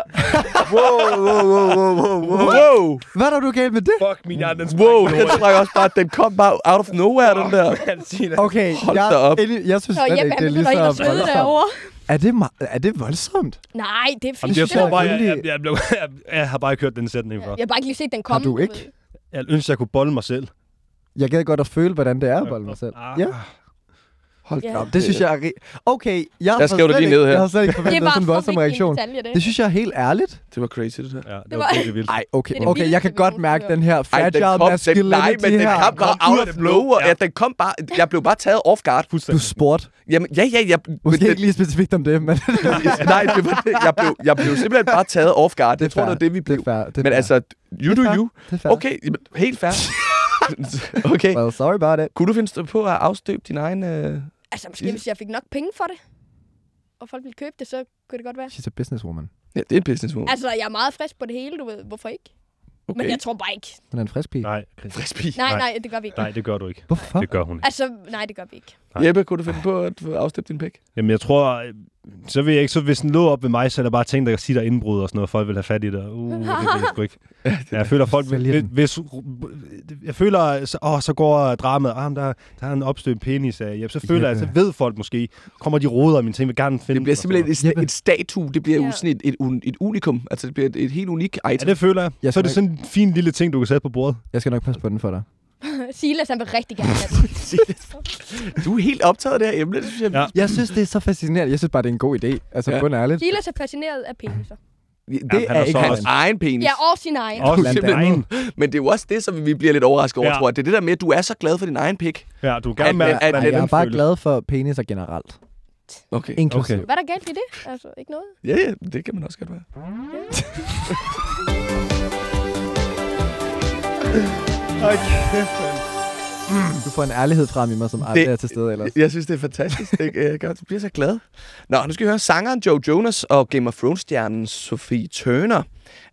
Wow, wow, wow, wow, wow, wow. Hvad er der nu galt med det? Fuck, min hjerne, den Wow, den sprang også bare, den kom bare out of nowhere, den der. Okay, Hold jeg, da op. Jeg, jeg synes Nå, slet ikke, det er lige så voldsomt. Er det, er det voldsomt? Nej, det er fint. Jeg tror bare, jeg, jeg, jeg, blev, jeg, jeg har bare ikke hørt den sætning før. Jeg har bare ikke lige set den komme. du ikke? Jeg ønsker, jeg kunne bolle mig selv. Jeg gad godt at føle, hvordan det er at bolle mig selv. Ah. Ja. Hold Ja. da op. Det synes jeg er... Okay, jeg skriver du slet lige ikke- ned her. Jeg har slet ikke Det forventet var sådan en voldsom reaktion. detalje, det. Det synes jeg er helt ærligt. Det var crazy, det der. Ja, det, Det var virkelig vildt. Ej, okay, Det er det okay, jeg kan godt mærke den her Ej, fragile den kom, den, masculinity nej, men den her. kom bare out af of det nowhere. Ja. Den kom bare, jeg blev bare taget off guard. Du spurgte. Jamen, ja, ja, men Måske det- ikke lige specifikt om det, men Nej, det var det. Jeg blev, jeg blev simpelthen bare taget off guard. Det, er jeg tror, det var det, vi det blev. er. Det er Men altså, you Det er do you. det er. Okay, helt fair. okay. Well, sorry about it. Kunne du finde på at afstøbe din egen... Øh... Altså, måske hvis jeg fik nok penge for det, og folk ville købe det, så kunne det godt være. She's a businesswoman. Ja, det er en business move. Altså, jeg er meget frisk på det hele, du ved. Hvorfor ikke? Okay. Men jeg tror bare ikke. Hun er en frisk pige. Nej, Frisk pige. Nej, Nej. det gør vi ikke. nej, det gør du ikke. Hvorfor? Det gør hun ikke. Altså, nej, det gør vi ikke. Nej. Jeppe, kunne du finde på at afstøbt din pik? Jamen, jeg tror, så vil jeg ikke, så hvis den lå op ved mig, så er der bare ting, der kan sige, der er indbrud og sådan noget, folk vil have fat i det. Uh, det vil jeg sgu ikke. Ja, jeg føler, folk vil, hvis, jeg føler, så, åh, så går dramaet, ah, der, der er en opstøbt penis af, ja, så føler jeg, så ved folk måske, kommer de roder af mine ting, vil gerne finde Det bliver simpelthen et, Jeppe. et statue. Det bliver jo Ja. sådan et, et, un- et unikum. Altså, det bliver et, et helt unik noget. item. Ja, det føler jeg. Jeg så er det sådan en fin lille ting, du kan sætte på bordet. Jeg skal nok passe på den for dig. Silas, han vil rigtig gerne have det. Du er helt optaget af det her emne, det synes jeg. Ja. Jeg synes, det er så fascinerende. Jeg synes bare, det er en god idé. Altså, Ja. ja. bund ærligt. Silas er fascineret af peniser. Det Jamen, han er er ikke hans også- egen penis. Ja, og sin egen. Også Blandt simpelthen. Men det er jo også det, som vi bliver lidt overrasket over, Ja. tror jeg. Det er det der med, at du er så glad for din egen pik. Ja, du At- gerne mærke, at- hvordan at- Ej, jeg er bare glad for peniser generelt. Okay. Inklusiv. Okay. Hvad er der galt i det? Altså, ikke noget. Ja, ja, det kan man også godt være. Ej, kæft, mand. Du får en ærlighed frem i mig, som aldrig er til stede ellers. Jeg synes, det er fantastisk. Det, jeg, jeg bliver så glad. Nå, nu skal vi høre sangeren Joe Jonas og Game of Thrones-stjernen Sophie Turner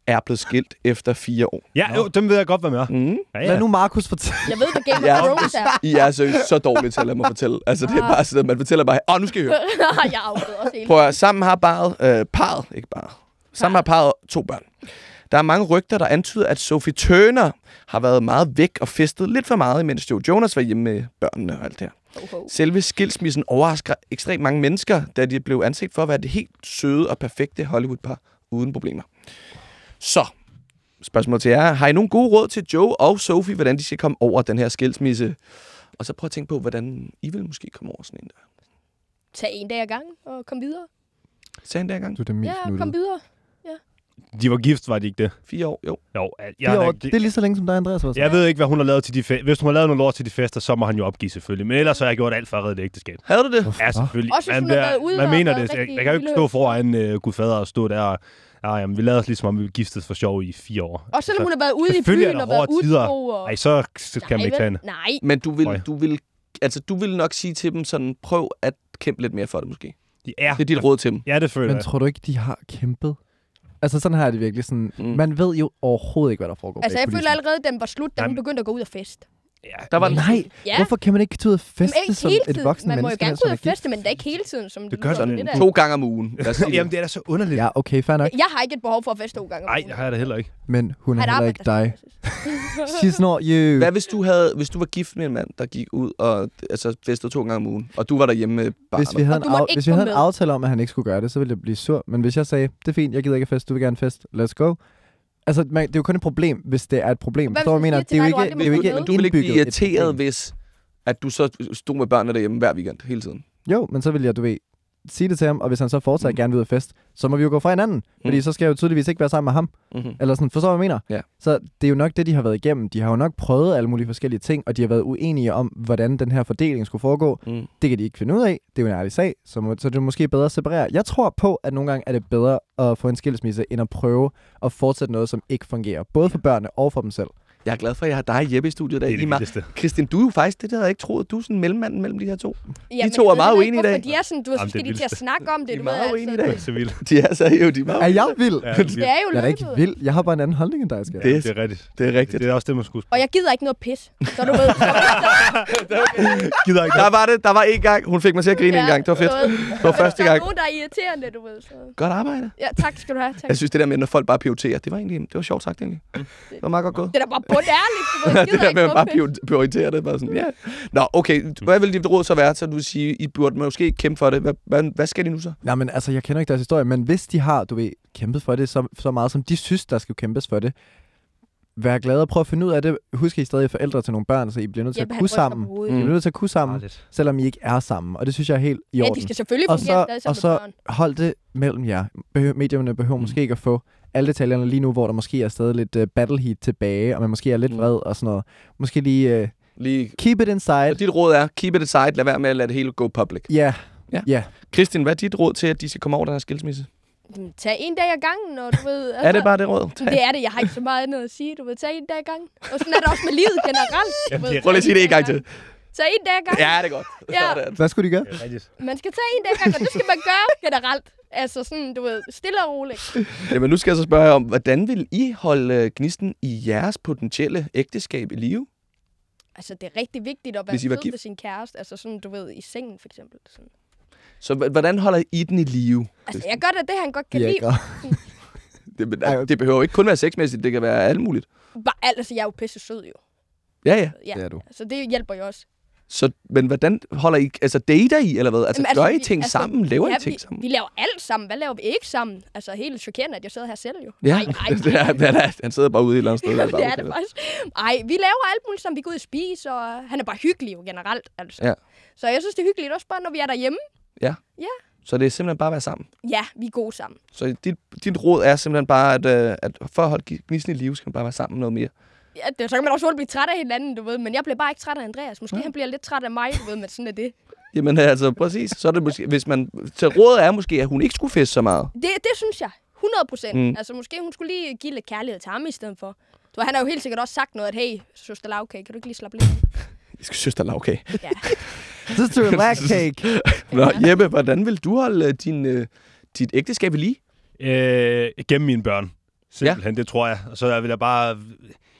er blevet skilt efter fire år. Ja, jo, dem ved jeg godt, hvad med. Mm. Ja, Lad nu Markus fortælle. Jeg ved, hvad Game Ja. of Thrones er. I er seriøst så dårlige til at lade mig fortælle. Altså, det er bare sådan, at man fortæller bare, åh, nu skal I høre. jeg afbryder også hele Prøv at, sammen har parret, øh, parret, ikke bare, sammen har parret to børn. Der er mange rygter, der antyder, at Sophie Turner har været meget væk og festet lidt for meget, mens Joe Jonas var hjemme med børnene og alt det her. Selve skilsmissen overrasker ekstremt mange mennesker, da de blev anset for at være det helt søde og perfekte Hollywood-par uden problemer. Så, spørgsmål til jer. Har I nogle gode råd til Joe og Sophie, hvordan de skal komme over den her skilsmisse? Og så prøv at tænke på, hvordan I vil måske komme over sådan en der. Tag en dag ad gang og kom videre. Sagde han der gang? Du er det mest Ja, kom videre. De var gift, var de ikke det? Fire år, jo. Jo, jeg, Fire år, det er lige så længe som dig, Andreas. Var så. jeg ved ikke, hvad hun har lavet til de fe- Hvis hun har lavet noget lort til de fester, så må han jo opgive selvfølgelig. Men ellers har jeg gjort alt for at redde det ægteskab. Havde du det? Hvorfor? Ja, selvfølgelig. Også været ude man mener det. Jeg, jeg kan jo ikke stå foran uh, Gud fader og stå der og Ja, jamen, vi lavede os ligesom, om vi giftede for sjov i fire år. Og selvom hun har været ude i byen og været tider. utro. Og... Ej, så, så kan man ikke tage. Nej, Men du vil, du vil, altså, du vil nok sige til dem sådan, prøv at kæmpe lidt mere for det måske. Ja, Det er dit råd til dem. ja, det føler Men jeg. tror du ikke, de har kæmpet? Altså sådan her er det virkelig sådan, Mm. man ved jo overhovedet ikke, hvad der foregår. altså jeg føler allerede, at den var slut, da hun begyndte at gå ud og feste. Ja, Der var Nej, Ja, hvorfor kan man ikke tage ud og men feste ikke som et voksen Man må jo gerne gå ud og feste, men det er ikke hele tiden, som Det gør sådan det der. To gange om ugen. Jamen, det er da så underligt. Ja, okay, fair nok. Jeg har ikke et behov for at feste to gange. om Nej, ugen. det har jeg da heller ikke. Men hun er heller ikke der dig. She's not you. Hvad hvis du, havde, hvis du var gift med en mand, der gik ud og altså, festede to gange om ugen, og du var derhjemme med barnet? Hvis vi havde, en, hvis vi havde en aftale om, at han ikke skulle gøre det, så ville jeg blive sur. Men hvis jeg sagde, det er fint, jeg gider ikke fest, du vil gerne fest, let's go. Altså, man, det er jo kun et problem, hvis det er et problem. Du, hvad jeg mener? jeg Det er jo ikke, det er jo du ikke gå du vil ikke blive irriteret, hvis at du så stod med børnene derhjemme hver weekend hele tiden. Jo, men så vil jeg, du ved, sige det til ham, og hvis han så fortsat Mm. gerne vil ud fest, så må vi jo gå fra hinanden. Fordi Mm. så skal jeg jo tydeligvis ikke være sammen med ham. Mm-hmm. Eller sådan, forstår du, hvad jeg mener? Ja. Så det er jo nok det, de har været igennem. De har jo nok prøvet alle mulige forskellige ting, og de har været uenige om, hvordan den her fordeling skulle foregå. Mm. Det kan de ikke finde ud af. Det er jo en ærlig sag, så, må, så det er måske bedre at separere. Jeg tror på, at nogle gange er det bedre at få en skilsmisse, end at prøve at fortsætte noget, som ikke fungerer. Både for børnene og for dem selv. Jeg er glad for, at jeg har dig Jeppe i studiet. Der. Det er I det. Kristin, du er jo faktisk, det der havde jeg ikke troet, du er sådan mellemmanden mellem de her to. Ja, men to er meget uenige i dag. De er sådan, du så Jamen, de til at snakke om det. De er du meget ved, uenige i altså. dag. Det er så vildt. De er så jo, de er meget Er jeg vild? Ja, det er er jo Jeg er ikke vild. Jeg har bare en anden holdning end dig, skal Det- Det er rigtigt. Det er rigtigt. Det er også det, man skulle Og jeg gider ikke noget pis. Så du ved, Gider ikke Der var det. Der var en gang. Hun fik mig til at grine en gang. Det var fedt. du Det var første Der er gang. nogen, der er irriterende, du ved. Så. Godt arbejde. Ja, tak skal du have. Tak. Jeg synes, det der med, når folk bare prioriterer, det var egentlig det var sjovt sagt egentlig. Det var meget godt gået. Det er da bare bundærligt, du ved. Jeg det der ikke med at bare prioritere det, bare sådan, ja. Nå, okay, hvad vil dit råd så være? Så du vil sige, I burde måske kæmpe for det. Hvad, hvad, hvad skal de nu så? Nej, men altså, jeg kender ikke deres historie, men hvis de har, du ved, kæmpet for det så, så meget, som de synes, der skal kæmpes for det, vær glad og prøv at finde ud af det. Husk, at I stadig er forældre til nogle børn, så I bliver nødt til Jeppe, at kunne sammen. Mm. I bliver nødt til at kunne sammen, Farligt. selvom I ikke er sammen. Og det synes jeg er helt i Ja, orden. de skal selvfølgelig Og fungere så- stadig og så- børn. Hold det mellem jer. Behøver, medierne behøver Mm. måske ikke at få alle detaljerne lige nu, hvor der måske er stadig lidt uh, battle heat tilbage, og man måske er lidt Mm. vred og sådan noget. Måske lige uh, Lige... keep it inside. Så dit råd er, keep it aside, lad være med at lade det hele gå public. Ja, Ja. ja. Kristin, hvad er dit råd til, at de skal komme over den her skilsmisse? Tag en dag ad gangen, og du ved... Altså, Er det bare det råd? Det er det. Jeg har ikke så meget andet at sige. Du ved, tag en dag ad gangen. Og sådan er det også med livet generelt. Jamen, ved, det er Prøv lige at sige det en gang til. Tag en dag ad gangen. Ja, det er godt. Ja. Sådan. Hvad skulle de gøre? Man skal tage en dag ad gangen, og det skal man gøre generelt. Altså sådan, du ved, stille og roligt. Jamen, nu skal jeg så spørge om, hvordan vil I holde øh, gnisten i jeres potentielle ægteskab i live? Altså, det er rigtig vigtigt at være ved sin kæreste. Altså sådan, du ved, i sengen for eksempel. Sådan. Så hvordan holder I den i live? Altså, jeg gør da det, han godt kan lide. Det, Ej, det behøver ikke kun være sexmæssigt, det kan være alt muligt. Bare, altså, jeg er jo pisse sød jo. Ja, ja. Ja, Det er du. så det hjælper jo også. Så, men hvordan holder I, altså dater I, eller hvad? Altså, Jamen, gør I vi- ting sammen? Laver I ting vi, sammen? Vi laver alt sammen. Hvad laver vi ikke sammen? Altså, helt chokerende, at jeg sidder her selv jo. Ja, Nej, nej, det er, det er, han sidder bare ude et eller andet sted. det bare, er det faktisk. Ej, vi laver alt muligt sammen. Vi går ud og spise, og han er bare hyggelig jo generelt. Altså. Ja. Så jeg synes, det er hyggeligt også bare, når vi er derhjemme. Så det er simpelthen bare at være sammen. Ja, vi er gode sammen. Så dit, dit råd er simpelthen bare, at, øh, at for at holde gnisten i live, skal man bare være sammen noget mere. Ja, det, så kan man også hurtigt blive træt af hinanden, du ved. Men jeg bliver bare ikke træt af Andreas. Måske Ja. han bliver lidt træt af mig, du ved, men sådan er det. Jamen altså, præcis. Så er det måske, hvis man... Så rådet er måske, at hun ikke skulle feste så meget. Det, det synes jeg. 100 procent. Mm. Altså, måske hun skulle lige give lidt kærlighed til ham i stedet for. Du han har jo helt sikkert også sagt noget, at hey, søster Lavkage, kan du ikke lige slappe lidt? Jeg skal synes, der er okay. Ja. Relax cake. Nå, Jeppe, hvordan vil du holde øh, din, øh, dit ægteskab i lige? Øh, gennem mine børn. Simpelthen, ja. det tror jeg. Og så vil jeg bare...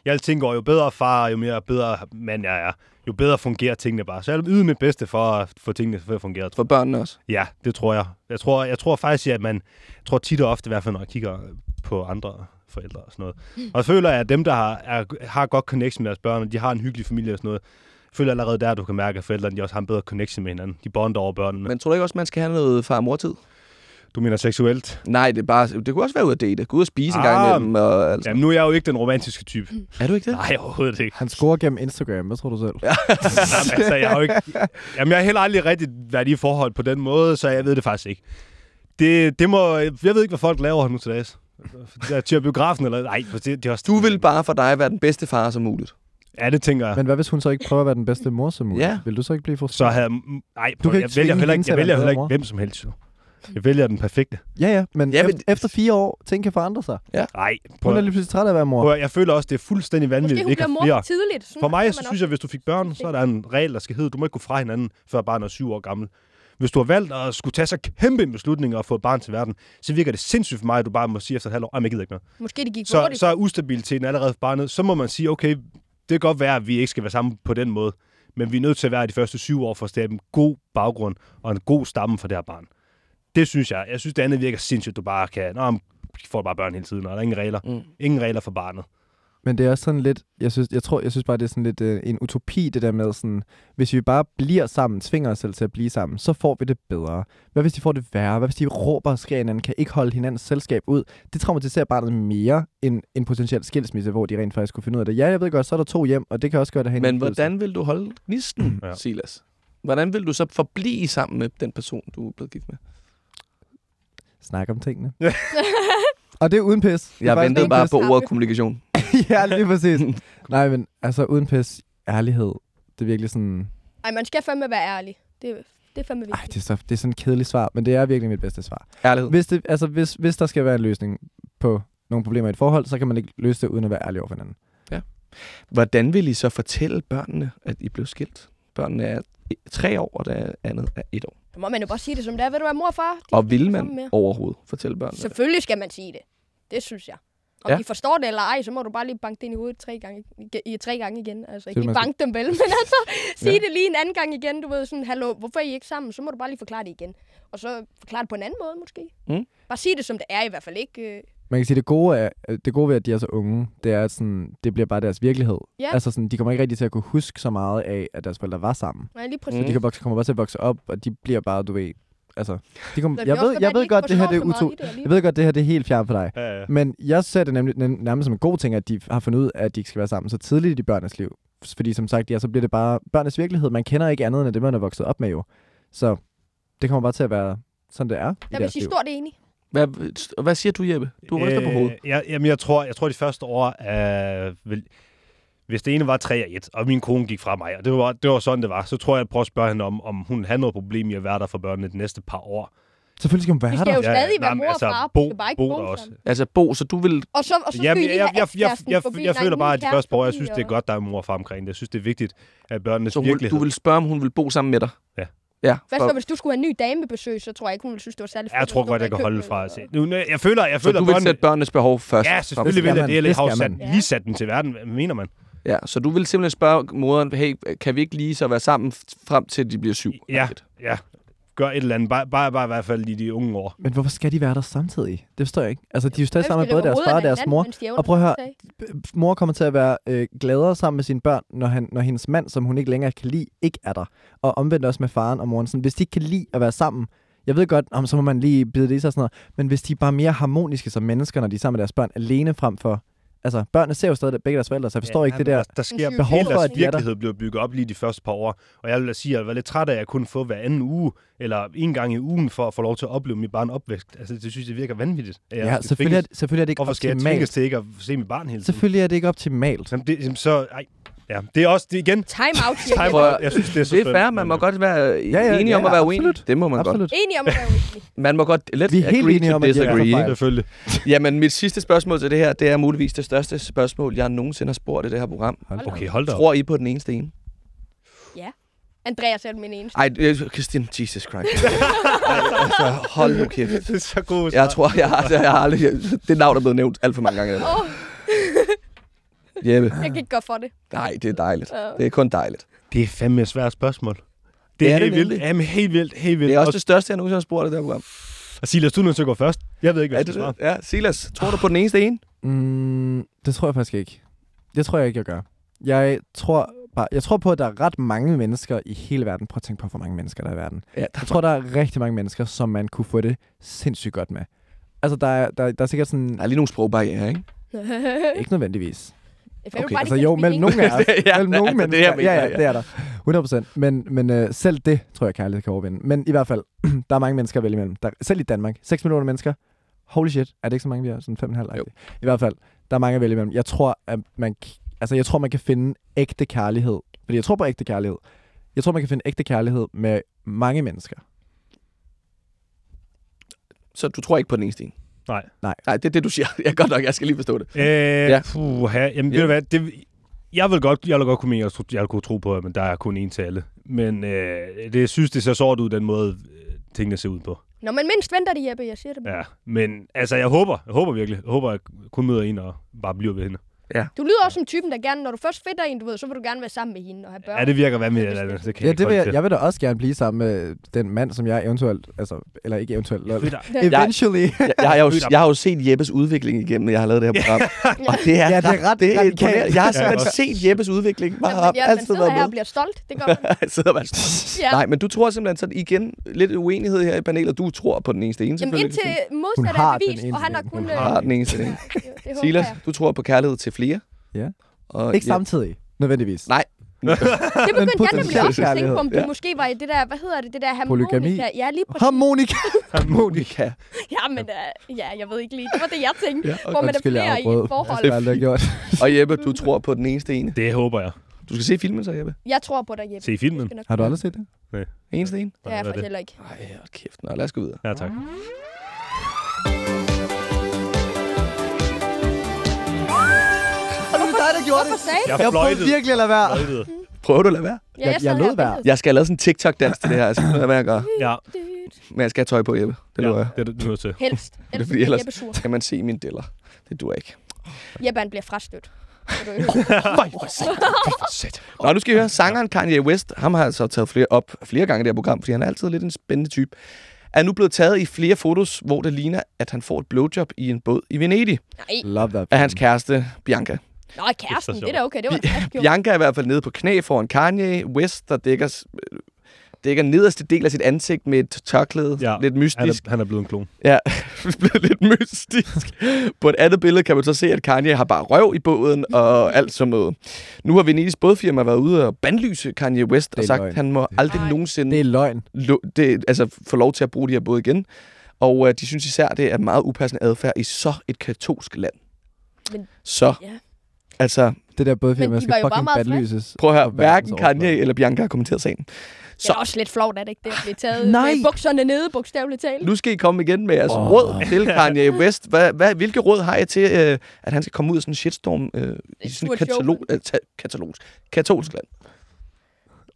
Jeg tænker, jo bedre far, jo mere bedre mand jeg er, jo bedre fungerer tingene bare. Så jeg vil yde mit bedste for at få tingene til at fungere. For børnene også. Ja, det tror jeg. Jeg tror, jeg tror faktisk, at man... Jeg tror tit og ofte, i hvert fald når jeg kigger på andre forældre og sådan noget. Og jeg føler, at dem, der har, er, har godt connection med deres børn, og de har en hyggelig familie og sådan noget, jeg føler allerede der, at du kan mærke, at forældrene de også har en bedre connection med hinanden. De bonder over børnene. Men... Tror du ikke også, man skal have noget far- og mor-tid? Du mener seksuelt? Nej, det, er bare, det kunne også være ud at date. Gå ud og spise en Ah, gang imellem. Og, altså. Jamen, nu er jeg jo ikke den romantiske type. Er du ikke det? Nej, overhovedet ikke. Han scorer gennem Instagram. Hvad tror du selv? Jamen, altså, jeg har jo ikke... Jamen, jeg har heller aldrig rigtig været i forhold på den måde, så jeg ved det faktisk ikke. Det, det må... Jeg ved ikke, hvad folk laver nu til dags. Der til biografen, eller... Nej, det, det er også... Du vil bare for dig være den bedste far som muligt. Ja, det tænker jeg. Men hvad hvis hun så ikke prøver at være den bedste mor som muligt? Ja. Vil du så ikke blive Så frustreret? havde jeg... Nej, Du kan jeg vælger heller ikke, jeg vælger heller ikke hvem som helst, jo. Jeg vælger den perfekte. Ja, ja, men Ja, ja, men- efter, efter fire år, ting kan forandre sig. Nej, Hun prøv, er lige pludselig træt af at være mor. prøv, jeg føler også, det er fuldstændig Måske vanvittigt, hun ikke bliver mor for tidligt. Sådan For mig, så synes jeg, hvis du fik børn, så er der en regel, der skal hedde, du må ikke gå fra hinanden, før barnet er syv år gammel. Hvis du har valgt at skulle tage så kæmpe en beslutning og få et barn til verden, så virker det sindssygt for mig, at du bare må sige efter et halvt år, at jeg gider ikke mere. Måske det gik Så, hurtigt. så er ustabiliteten allerede for barnet. Så må man sige, okay, det kan godt være, at vi ikke skal være sammen på den måde, men vi er nødt til at være de første syv år for at skabe en god baggrund og en god stamme for det her barn. Det synes jeg. Jeg synes, det andet virker sindssygt, at du bare kan... Nå, får bare børn hele tiden, og der er ingen regler. Mm. Ingen regler for barnet. Men det er også sådan lidt, jeg synes, jeg tror, jeg synes bare, det er sådan lidt øh, en utopi, det der med sådan, hvis vi bare bliver sammen, tvinger os selv til at blive sammen, så får vi det bedre. Hvad hvis de får det værre? Hvad hvis de råber og skriger hinanden, kan ikke holde hinandens selskab ud? Det traumatiserer barnet mere end en potentiel skilsmisse, hvor de rent faktisk kunne finde ud af det. Ja, jeg ved godt, så er der to hjem, og det kan også gøre det en Men hvordan vil du holde gnisten, Ja. Silas? Hvordan vil du så forblive sammen med den person, du er blevet gift med? Snakke om tingene. og det er uden pis. Er Jeg ventede bare pis. på ordet kommunikation. ja, lige præcis. Nej, men altså uden pis, ærlighed, det er virkelig sådan... Ej, man skal fandme være ærlig. Det, det er fandme Ej, vigtigt. det er, så, det er sådan et kedeligt svar, men det er virkelig mit bedste svar. Ærlighed. Hvis, det, altså, hvis, hvis der skal være en løsning på nogle problemer i et forhold, så kan man ikke løse det uden at være ærlig over for hinanden. Hvordan vil I så fortælle børnene, at I blev skilt? Børnene er tre år, og det andet er et år. Så må man jo bare sige det som det er. Ved du hvad, mor og far? De Og vil man overhovedet fortælle børnene? Selvfølgelig skal man sige det. Det synes jeg. Om Ja. de forstår det eller ej, så må du bare lige banke det ind i hovedet tre gange, i, tre gange igen. Altså, ikke lige banke dem vel, men altså, sige Ja. det lige en anden gang igen. Du ved sådan, hallo, hvorfor er I ikke sammen? Så må du bare lige forklare det igen. Og så forklare det på en anden måde, måske. Mm. Bare sige det, som det er i hvert fald ikke. øh, Man kan sige, det gode, er, det gode ved, at de er så unge, det er, at sådan, det bliver bare deres virkelighed. Ja. Altså sådan, de kommer ikke rigtig til at kunne huske så meget af, at deres forældre var sammen. Nej, lige Mm. præcis. Så de kan vokse, kommer bare til at vokse op, og de bliver bare, du ved... Altså, det jeg kan også ved, godt jeg ved godt, det her det er uto, jeg ved godt, det her det er helt fjernt for dig. Ja, ja. Men jeg ser det nemlig nem- nærmest som en god ting, at de har fundet ud af, at de ikke skal være sammen så tidligt i de børnenes liv. Fordi som sagt, ja, så bliver det bare børnenes virkelighed. Man kender ikke andet end det, man er vokset op med jo. Så det kommer bare til at være sådan, det er Jeg vil sige stort enig. Hvad, hvad siger du, Jeppe? Du ryster på hovedet. Øh, ja, jamen, jeg tror, jeg tror, de første år, øh, vil, hvis det ene var 3 og 1, og min kone gik fra mig, og det var, det var sådan, det var, så tror jeg, at jeg prøver at spørge hende om, om hun havde noget problem i at være der for børnene de næste par år. Selvfølgelig skal hun være Vi skal der. jo stadig være nej, men mor og altså, far. Bo, skal bare ikke Bo bo der også. Altså, Bo, så du vil... Og så, og så Jamen, jeg, jeg, jeg, jeg, jeg, jeg der er føler bare, at de første par år, jeg synes, det er godt, der er mor og far omkring det. Jeg synes, det er vigtigt, at børnenes Så hun, virkelighed... du vil spørge, om hun vil bo sammen med dig? Ja. Ja, Hvad for- så, hvis du skulle have en ny damebesøg, så tror jeg ikke, hun ville synes, det var særlig fedt. Jeg tror godt, der jeg kan holde fra at og- se. Nu, jeg, jeg føler, jeg så føler, du vil børnene- sætte børnenes behov først? Ja, selvfølgelig vil jeg man. det. Jeg har jo sat, man. lige sat den til verden. Hvad mener man? Ja, så du vil simpelthen spørge moderen, hey, kan vi ikke lige så være sammen frem til de bliver syv? Ja, ja. Gør et eller andet. Bare, bare, bare i hvert fald i de unge år. Men hvorfor skal de være der samtidig? Det forstår jeg ikke. Altså, de er jo stadig sammen med både deres far og deres mor. Og prøv at høre, Mor kommer til at være øh, gladere sammen med sine børn, når, han, når hendes mand, som hun ikke længere kan lide, ikke er der. Og omvendt også med faren og moren. Sådan, hvis de ikke kan lide at være sammen, jeg ved godt, om så må man lige bide det i sig og sådan noget, men hvis de er bare mere harmoniske som mennesker, når de er sammen med deres børn, alene frem for... Altså, børnene ser jo stadig begge deres forældre, så jeg forstår Ja, ikke det der... Der, der sker behov for, at de virkelighed bliver bygget op lige de første par år. Og jeg vil da sige, at jeg var lidt træt af, at jeg kunne få hver anden uge, eller en gang i ugen, for at få lov til at opleve mit barn opvækst. Altså, det synes jeg virker vanvittigt. jeg Ja, skal selvfølgelig er, selvfølgelig er det ikke Hvorfor skal jeg tvinges optimalt. til ikke at se mit barn hele tiden? Selvfølgelig er det ikke optimalt. Jamen, det, jamen, så, ej, ja, det er også, det igen, Time out, time. Prøv out. Jeg synes, det er så Det er fair, man må godt være Ja, ja, enige ja, om at være uenig. absolut. Det må man Absolut. Enige om at være uenige. godt. Man må godt let Vi er helt agree enige to om, at disagree. fejl. Selvfølgelig. Jamen, mit sidste spørgsmål til det her, det er muligvis det største spørgsmål, jeg nogensinde har spurgt i det her program. Hold. Okay, hold da op. Tror I på den ene sten? Andreas er min eneste. Ej, Christian, Jesus Christ. Altså, hold nu kæft. Det er så god Jeg tror, jeg har, jeg har aldrig... Det navn er blevet nævnt alt for mange gange. Åh, Jeppe. jeg kan ikke gøre for det. Nej, det er dejligt. Ja. Det er kun dejligt. Det er fandme et svært spørgsmål. Det Det er, er det helt vildt. nemlig. Jamen, helt vildt, helt vildt. Det er også det største, jeg nogensinde har spurgt det her program. Og Silas, du er nødt til at gå først. Jeg ved ikke, hvad Er jeg det skal svare. det? Ja, Silas, tror du på den ene sten? Mm, det tror jeg faktisk ikke. Det tror jeg ikke, jeg gør. Jeg tror, bare, jeg tror på, at der er ret mange mennesker i hele verden. Prøv at tænke på, hvor mange mennesker der er i verden. Ja, Jeg tror, der er rigtig mange mennesker, som man kunne få det sindssygt godt med. Altså, der er, der, der er sikkert sådan... der er lige nogle sprogbarriere, ikke? Ikke nødvendigvis. Okay, Altså jo, mellem nogle af os. Ja, mellem altså, nogle det er mener, ja, ja, det er der. 100 Men, men øh, selv det tror jeg, kærlighed kan overvinde. Men i hvert fald, der er mange mennesker at vælge imellem. Der, selv i Danmark, 6 millioner mennesker. Holy shit, er det ikke så mange, vi har? Sådan 5,5 Jo. I hvert fald, der er mange at vælge imellem. Jeg tror, at man, altså, jeg tror, man kan finde ægte kærlighed. Fordi jeg tror på ægte kærlighed. Jeg tror, man kan finde ægte kærlighed med mange mennesker. Så du tror ikke på den ene sten? Nej. Nej. Nej, det er det, du siger. Jeg godt nok, jeg skal lige forstå det. Øh, Ja. ja. Puh, jamen, Ja. ved du hvad, det, jeg vil godt, jeg vil godt kunne mene, at jeg, jeg kunne tro på, at men der er kun én til alle. Men øh, det, jeg synes, det ser sort ud, den måde, øh, tingene ser ud på. Når man mindst venter det, Jeppe, jeg siger det. bare. Ja, men altså, jeg håber, jeg håber virkelig, jeg håber, at jeg kun møder en og bare bliver ved hende. Du lyder også som typen, der gerne, når du først finder en, du ved, så vil du gerne være sammen med hende og have børn. Ja, det virker hvad med Det bestemt. Det kan Ja, jeg det vil jeg, jeg vil da også gerne blive sammen med den mand, som jeg eventuelt, altså, eller ikke eventuelt, lol. eventually. Jeg, jeg, har jo, jeg har jo set Jeppes udvikling igennem, når jeg har lavet det her program. Og det er, Ja, det er ret det er imponerende. Jeg har simpelthen set Jeppes udvikling. Bare Ja, har men, ja, man altid været her og med. bliver stolt. Det går. Jeg sidder bare Ja. Nej, men du tror simpelthen så igen lidt uenighed her i panelet. Du tror på den eneste ene, Jamen selvfølgelig. indtil Hun modstand har er bevist, ene og han har kun... Hun øh, har den eneste ene. det Silas, jeg. du tror på kærlighed til flere. Ja. Og Ikke ja, samtidig, nødvendigvis. Nej. Det begyndte jeg nemlig også at tænke på, om du Ja. måske var i det der, hvad hedder det, det der Polygami. harmonika. Ja, lige præcis. Harmonika. Harmonika. Ja, men uh, ja, jeg ved ikke lige. Det var det, jeg tænkte. Ja, hvor man er flere i et forhold. Det har jeg aldrig gjort. Og Jeppe, du tror på den eneste ene. Det håber jeg. Du skal se filmen så, Jeppe. Jeg tror på dig, Jeppe. Se filmen. Det Har du aldrig set det? Eneste en. Det er jeg er faktisk det? heller ikke. Ej, hold kæft. Nå, lad os gå videre. Ja, tak. Dig, der gjorde du? Jeg Jeg prøvede virkelig at lade være. Fløjtede. Prøver du at lade være? Ja, Jeg- jeg sad lod være. Jeg skal have lavet sådan en TikTok-dans til det her. Jeg skal lade være at gøre. Ja, Men jeg skal have tøj på, Jeppe. Det ja, jeg. det er du nødt til. Helst. Det er fordi, ellers kan man se mine deller. Det duer ikke. Jeppe, han bliver frastødt. Du- Nå, nu skal I høre. Sangeren Kanye West, ham har jeg så taget flere op flere gange i det her program, fordi han er altid lidt en spændende type, er nu blevet taget i flere fotos, hvor det ligner, at han får et blowjob i en båd i Venedig Nej. Love that. af hans kæreste, Bianca. Nå, kæresten, Det er er da okay. Det var. Bianca er i hvert fald nede på knæ foran Kanye West, der dækker, dækker nederste del af sit ansigt med et tørklæde. Ja, Lidt Han mystisk. er, han er blevet en klon. Ja, blevet lidt mystisk. På et andet billede kan man så se, at Kanye har bare røv i båden og alt sådan noget. Nu har Venedigs bådfirma været ude og bandlyse Kanye West og sagt, løgn. at han må aldrig Ej. nogensinde Det er løgn. lo- det, altså, få lov til at bruge de her både igen. Og øh, de synes især, det er meget upassende adfærd i så et katolsk land. Men- så, Ja. Altså, Det der bådfirma Men de skal fucking bandlyses. prøv at høre, hverken Kanye eller Bianca har kommenteret sagen. Det er også lidt flot, er det ikke det? At blive taget Nej. med bukserne nede, bogstaveligt talt. Nu skal I komme igen med jeres oh. Råd til Kanye West. Hvad, hvad, hvilke råd har jeg til, øh, at han skal komme ud af sådan en shitstorm øh, i sådan et katalog, øh, ta- katalonsk, katolsk land?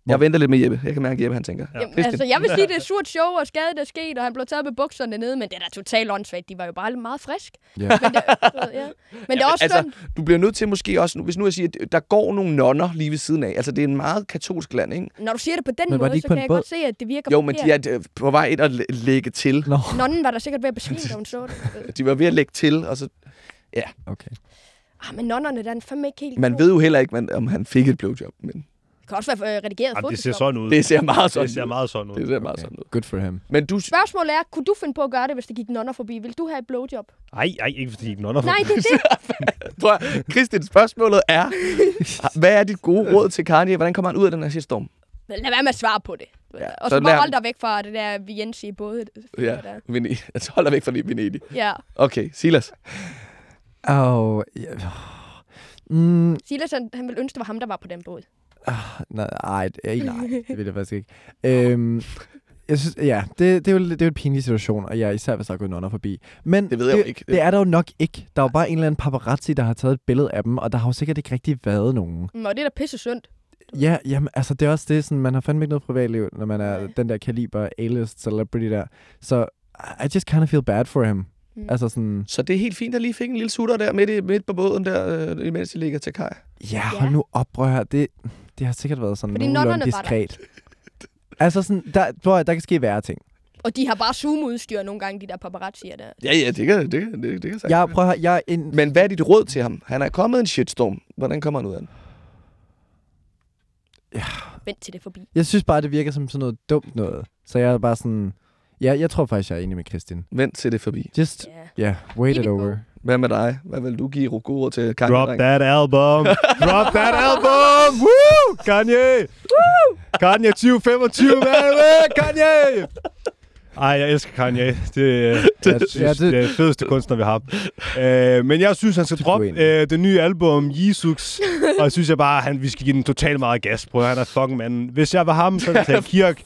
Jeg venter lidt med Jeppe. Jeg kan mærke, at Jeppe han tænker. Ja. Jamen, altså, jeg vil sige, det er surt show, og skadet er sket, og han blev taget med bukserne nede, men det er da totalt åndssvagt. De var jo bare meget frisk. Ja. Men det, ja. men det er også altså, sådan, du bliver nødt til måske også, hvis nu jeg siger, at der går nogle nonner lige ved siden af. Altså, det er en meget katolsk land, ikke? når du siger det på den Men de måde, ikke så kan jeg båd? godt se, at det virker Jo, men de er øh, på vej ind og læ- lægge til. Nå, Nonnen var der sikkert ved at besvime, da hun så det. De var ved at lægge til, og så... okay. Ah, men nonnerne, der er fandme ikke helt Man gode. ved jo heller ikke, man, om han fik et blowjob, men Det kan også være øh, redigeret Jamen, det ser Photoshop. sådan ud. det ser meget sådan det ser ud. meget sådan ud. Det ser meget okay. sådan ud. Good for him. Men du, Spørgsmålet er, kunne du finde på at gøre det, hvis der gik nonner forbi? Vil du have et blowjob? Ej, ej, ikke fordi den under Nej, det er det. Prøv, at- Christian, spørgsmålet er, hvad er dit gode råd til Kanye? Hvordan kommer han ud af den her shitstorm? Lad være med at svare på det. Ja, så og så lad bare hold dig væk fra det der Viensi både. Ja, Der. Venedig. Altså, hold dig væk fra det Venedig. ja. Okay, Silas. Åh, ja. Mm, Silas, han, han ville ønske, det var ham, der var på den båd. Ah, nej, nej, det vil jeg faktisk ikke. Øhm, jeg synes, ja, det, det, er jo, det er jo en pinlig situation, og ja, især hvis der er gået nonner forbi. Men Det ved jeg jo ikke. Det er der jo nok ikke. Der er jo bare en eller anden paparazzi, der har taget et billede af dem, og der har jo sikkert ikke rigtig været nogen. Og det er da pisse synd. Ja, jamen, altså det er også det, sådan, man har fandme ikke noget privatliv, når man er Nej. den der kaliber A-list celebrity der. Så I just kind of feel bad for him. Mm. Altså sådan, Så det er helt fint, at lige fik en lille sutter der midt, i, midt på båden der, øh, imens de ligger til kaj. ja, Ja. hold nu op, prøv her. Det, det har sikkert været sådan Fordi nogenlunde diskret. altså sådan, der, prøv, der kan ske værre ting. Og de har bare zoom-udstyr nogle gange, de der paparazzier der. Ja, ja, det kan det, kan- det, det kan sagt. Jeg, prøv jeg en... Men hvad er dit råd til ham? Han er kommet en shitstorm. Hvordan kommer han ud af den? Vent til det forbi. Jeg synes bare, det virker som sådan noget dumt noget. Så jeg er bare sådan... Ja, jeg tror faktisk, jeg er enig med Christian. Vent til det forbi. Just, Ja. ja, yeah, wait Keep it it over. Hvad med dig? Hvad vil du give råd til Kanye? Drop that album. Drop that album. Woo! Kanye. Woo! Kanye 2025, baby. Kanye. Ej, jeg elsker Kanye. Det, øh, Ja, jeg ja, det... det- det er fedeste kunstner, vi har. Øh, men jeg synes, han skal droppe øh, det nye album, Jesus. og jeg synes jeg bare, at han, vi skal give den totalt meget gas. Høre, han er fucking manden. Hvis jeg var ham, så ville jeg tage kirk.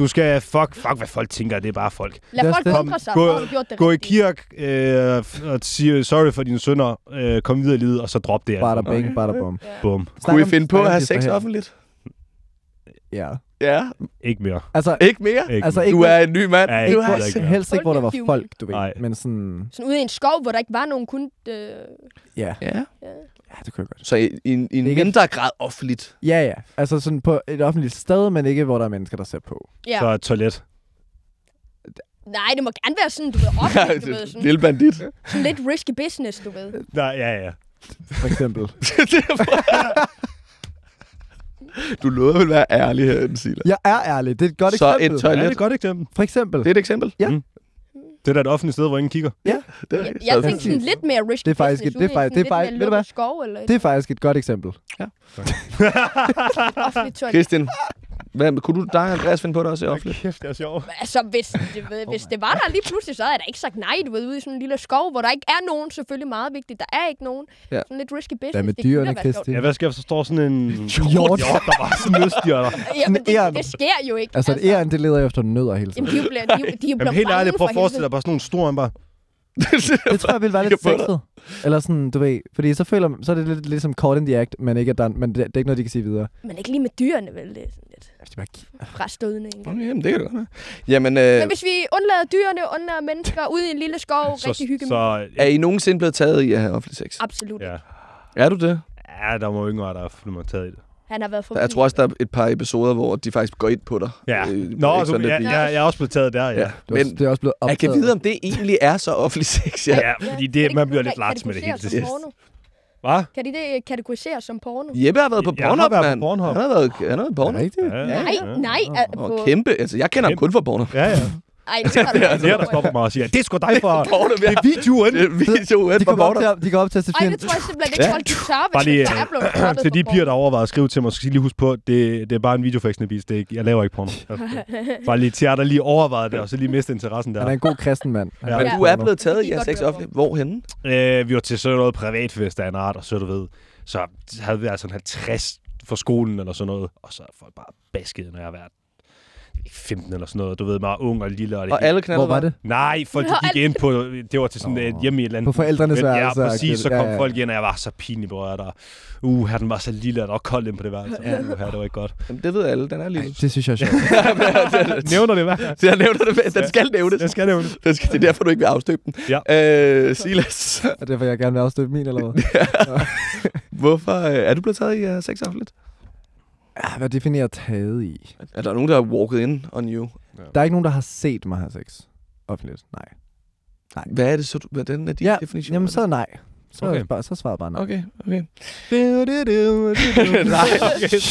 Du skal, fuck, fuck, hvad folk tænker, det er bare folk. Lad Lad folk undre sig, Gå- har du det Gå i kirk øh, og sige sorry for dine sønner, øh, kom videre i livet, og så drop det. Bada album. bing, bada bum. Ja. Bum. Kunne I finde på at have sex offentligt? Ja. Ja. Ikke mere. Altså, Ikke mere? Ikke Altså, ikke Du er en ny mand. Ja, ikke, ikke- hvor, ikke mere. helst ikke, hvor der var Folk folk, du ved. Nej. Men sådan, Sådan ude i en skov, hvor der ikke var nogen, kun... Øh, ja. Ja. ja. Ja, det kunne jeg godt. Så i, i, en- i en Ikke- mindre grad offentligt. Ja, ja. Altså sådan på et offentligt sted, men ikke hvor der er mennesker, der ser på. ja. Så et toilet. Nej, det må gerne være sådan, du ved, offentligt, du ved, sådan, Lille bandit. sådan lidt risky business, du ved. Nej, ja, ja. For eksempel. du lovede vel være ærlig her, Silas. jeg er ærlig. Det er et godt Så eksempel. et Ja, det toilet. er et godt eksempel. For eksempel. Det er et eksempel. Ja. Mm. Det er da et offentligt sted, hvor ingen kigger. Det er, Jeg, jeg tænkte sådan lidt mere risky Det er faktisk business, et- det er faktisk- det er sådan faktisk- lidt ved du mere hvad? skov eller Det er faktisk et godt eksempel. toilet. Kristin, hvad, kunne du dig og Andreas finde på det også i offentligt? Kæft, det er sjovt. Altså, hvis det, hvis det var der lige pludselig, så havde jeg da ikke sagt nej, du ved, ude i sådan en lille skov, hvor der ikke er nogen, selvfølgelig meget vigtigt. Der er ikke nogen. Ja. Sådan lidt risky business. Hvad med dyrene. Kristin? Ja, hvad sker der, så står sådan en... Hjort. Hjort, der bare sådan nødstjerner. Ja, men æren. det, det, sker jo ikke. Altså, et æren, det leder jo efter nødder hele tiden. Jamen, de er blevet, de, de er jo Jamen helt ærligt, prøv at for forestille dig bare sådan nogle store, bare... Det tror jeg ville være lidt sexet. Eller sådan, du ved. Fordi så føler man, så er det lidt ligesom caught in the act, men, ikke, at der, men det, det, er ikke noget, de kan sige videre. Men ikke lige med dyrene, vel? Det er sådan lidt Det bare frastødende. Ikke? Okay, jamen, det kan det godt være. Jamen, øh, Men hvis vi undlader dyrene, undlader mennesker ude i en lille skov, Så, rigtig hygge så, er I nogensinde blevet taget i at have offentlig sex? Absolut. ja. Er du det? ja, der må jo ikke være, der er fuldt taget i det. Han har været forbi. Jeg tror også, der er et par episoder, hvor de faktisk går ind på dig. Ja. Øh, Nå, ikke så, sådan lidt ja, jeg er også blevet taget der, ja. ja. Det er, Men også, det er også blevet jeg optaget. kan vide, om det egentlig er så offentlig sex. Ja. Ja, fordi det, de man bliver lidt lats med det hele tiden. Hvad? Kan de det kategoriseres som porno? Jeppe har været på Jeg har Pornhub, været på mand. Pornhub. Han har været, han har været på Pornhub. rigtigt? Ja, Nej, nej. ja. Og på- kæmpe. Altså, jeg kender ham kun for Pornhub. Ja, ja. Ej, det Det er ikke. der, der stopper mig og siger, det er sgu dig for... Det er videoen. Det er video De Pornhub. til, de går op til at se Ej, det tror jeg simpelthen ikke, folk de tør, Bare hvis lige, det er blevet Til de piger, der overvejer at skrive til mig, så skal I lige huske på, det, det er bare en videofæksende Det er ikke, jeg laver ikke porno. Bare lige til jer, der lige overvejede det, og så lige miste interessen der. Han er en god kristen mand. Ja. Men du er blevet taget Det i godt sex offentligt. Hvorhenne? Øh, vi var til sådan noget privatfest af en art, og så du ved, så havde vi altså en 50 for skolen eller sådan noget, og så er folk bare basket, når jeg har været 15 eller sådan noget, du ved, meget ung og lille. Og, det Og hele. alle knaller Hvor var det? Nej, folk de gik ind på, det var til sådan et Åh. hjemme i et eller andet. På forældrenes værelse. Ja, præcis, så Ja, kom ja. folk ind, og jeg var så pinlig berørt, og uh, her den var så lille, og der var koldt ind på det værelse. Ja. Uh, her, det var ikke godt. Jamen, det ved alle. Den er Ej, lille. det synes jeg er sjovt. Nævner det, hvad? Så jeg nævner det. Den skal nævnes. Den skal nævnes. Den skal, det er derfor, du ikke vil afstøbe den. Ja. Øh, Silas, Og derfor jeg gerne vil afstøbe min, eller hvad? hvorfor øh, er du blevet taget i uh, sex offentligt? Ja, hvad definerer taget i? Er der nogen, der har walket in on you? Der er ikke nogen, der har set mig have sex. Offentligt, nej. Hvad er det så? du- Hvordan er din Ja, definition? jamen så nej. Så, Okay. okay. bare, så svarer jeg bare nej. Okay, okay. Nej,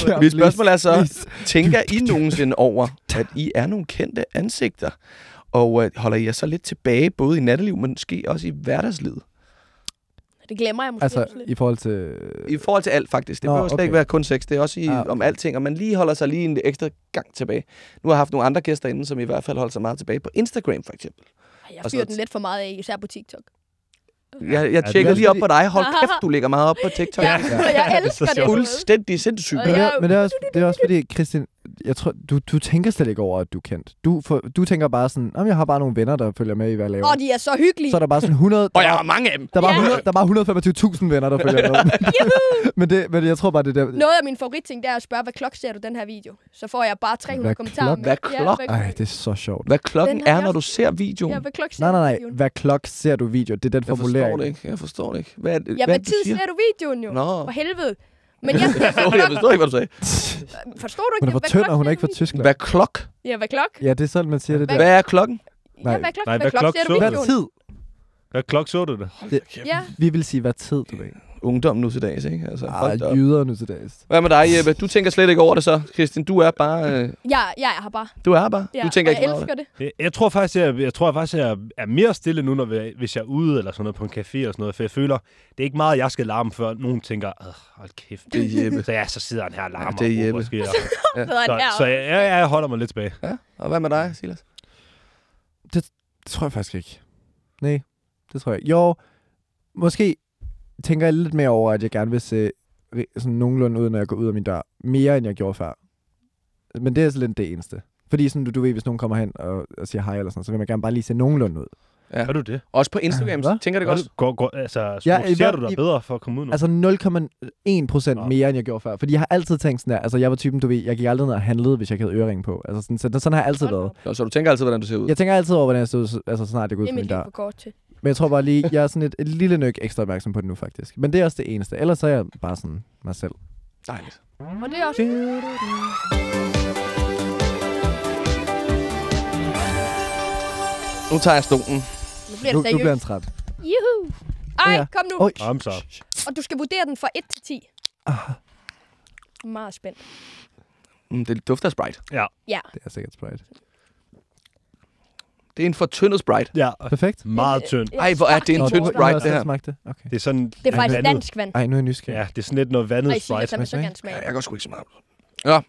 Ja, Mit spørgsmål er så, tænker I nogensinde over, at I er nogle kendte ansigter? Og øh, holder I jer så lidt tilbage, både i natteliv, men måske også i hverdagslivet? Det glemmer jeg måske Altså, også lidt. i forhold til... I forhold til alt, faktisk. Det Nå, behøver slet okay. ikke være kun sex. Det er også i, Ah, okay. om alting, og man lige holder sig lige en ekstra gang tilbage. Nu har jeg haft nogle andre gæster inde, som i hvert fald holder sig meget tilbage på Instagram, for eksempel. Jeg fyrer den lidt for meget af, især på TikTok. Jeg, jeg er tjekker lige op på dig. Hold kæft, du lægger meget op på TikTok. Ja, så jeg elsker det. Fuldstændig sindssygt. Men, det er, men det, er også, det er også fordi, Christian, jeg tror, du, du tænker slet ikke over, at du er kendt. Du, for, du tænker bare sådan, om jeg har bare nogle venner, der følger med i, hvad jeg laver. Åh, de er så hyggelige. Så er der bare sådan 100... Og jeg der, har mange af dem. der, er bare Ja. 100, der er bare 125.000 venner, der følger med. men, det, men jeg tror bare, det er der... Noget af min favoritting, det er at spørge, hvad klok ser du den her video? Så får jeg bare 300 Hvad kommentarer. klok? med. Hvad Ja, klok? hvad, Ej, det er så sjovt. Hvad klokken er, jeg når du ser videoen? ja, hvad klok ser Nej, nej, du nej. videoen? Hvad klok ser du video? Det er den Jeg forstår formulering. det ikke. Jeg forstår det ikke. Hvad er det, Ja, hvad hvad tid siger? ser du videoen jo? Nå. For helvede. Men jeg, Jeg forstår, jeg forstår ikke, hvad du sagde. forstår du ikke? Hun er fra hvad tynd, klok og hun er ikke fra Tyskland. Hvad klok? Ja, hvad klok? Ja, det er sådan, man siger det der. Hvad er klokken? Ja, Nej. hvad klok? Nej, hvad hvad klok klok ser du så du? Hvad tid? Hvad klok så du det? Ja. Vi vil sige, hvad tid, du ved. Ungdom nu til dags, ikke? Altså, op. Ah, jyder nu til dags. Hvad med dig, Jeppe? Du tænker slet ikke over det så, Kristin. Du er bare... Øh, Ja, ja, jeg har bare. du er bare. Ja, du tænker ikke jeg over det. elsker det. Jeg, tror faktisk, jeg, jeg tror faktisk, jeg er mere stille nu, når vi, hvis jeg er ude eller sådan noget på en café eller sådan noget, for jeg føler, det er ikke meget, jeg skal larme, før nogen tænker, "Åh, hold kæft. Det er Jeppe. Så ja, så sidder han her og larmer. Ja, det er og Jeppe. Måske, og, Så, så, jeg, jeg, jeg holder mig lidt tilbage. Ja. Og hvad med dig, Silas? Det tror jeg faktisk ikke. Nej, det tror jeg ikke. Jo, måske tænker jeg lidt mere over, at jeg gerne vil se ri- sådan nogenlunde ud, når jeg går ud af min dør. Mere, end jeg gjorde før. Men det er så lidt det eneste. Fordi sådan, du, du ved, hvis nogen kommer hen og, og siger hej eller sådan, så vil man gerne bare lige se nogenlunde ud. Ja. Gør du det? Også på Instagram, Hvad? tænker det godt. går, går, altså, Ja, ja, ser hver- du dig bedre for at komme ud nu? Altså 0,1 procent mere, end jeg gjorde før. Fordi jeg har altid tænkt sådan der, altså jeg var typen, du ved, jeg gik aldrig ned og handlede, hvis jeg ikke havde ørering på. Altså sådan, så, sådan har jeg altid været. Nå, så du tænker altid, hvordan du ser ud. Jeg tænker altid over, hvordan jeg stod, altså så snart jeg går ud Det er fra min mit liv dør. for kort til. Men jeg tror bare lige, jeg er sådan et, et lille nøk ekstra opmærksom på det nu faktisk. Men det er også det eneste. Ellers er jeg bare sådan mig selv. Dejligt. Og det er også... Nu tager jeg stolen. Nu bliver Nu, det nu bliver han træt. Juhu! Ej, ja. kom nu. Oj. Jamen så. Og du skal vurdere den fra 1 til 10. Ah, Meget spændt. Mm, det dufter af Sprite. Ja. det er sikkert Sprite. Det er en fortyndet Sprite. Ja, Perfekt. meget tynd. Ej, hvor er det en tynd Sprite, det her. smagt det? Okay. Det er sådan... Det er faktisk vandet. dansk vand. Ej, nu er jeg nysgerrig. Ja, det er sådan lidt noget vandet Ej, Sprite. han vil så gerne smage. Ja, jeg går sgu ikke så meget. Ja.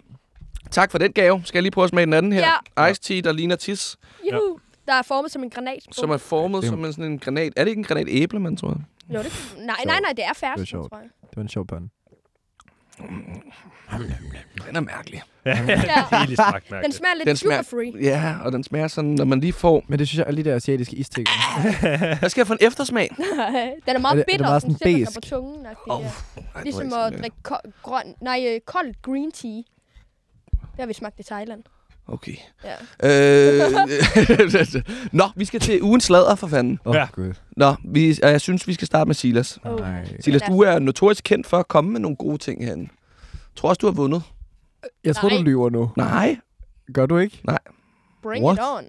Tak for den gave. Skal jeg lige prøve at smage den anden her? Ja. Ice tea, der ligner tis, Juhu! Der er formet som en granat. som er formet Det er- som en, sådan en granat. Er det ikke en granatæble, man tror? Jo, det... Nej, nej, nej, det er færdigt, Det var sjovt. tror jeg. Det var en sjov pun. Den er mærkelig. Ja. Den smager lidt Den smager- sugar-free. Ja, og den smager sådan, når man lige får... Men det synes jeg er lige der asiatiske istikker. Jeg skal jeg få en eftersmag. den er meget Er det- er det bitter, meget den sådan sætter sig på tungen. Oh. Ja. Ej, Ligesom at drikke ko- grøn, nej, øh, kold green tea. Det har vi smagt i Thailand. Okay. Ja. Øh, Nå, vi skal til ugens sladder, for fanden. Oh, Ja. Nå, vi, og jeg synes, vi skal starte med Silas. Oh. Nej. Silas, du er notorisk kendt for at komme med nogle gode ting herinde. Tror også, du har vundet. Jeg tror, Nej. du lyver nu. Nej, Gør du ikke? Bring What? it on.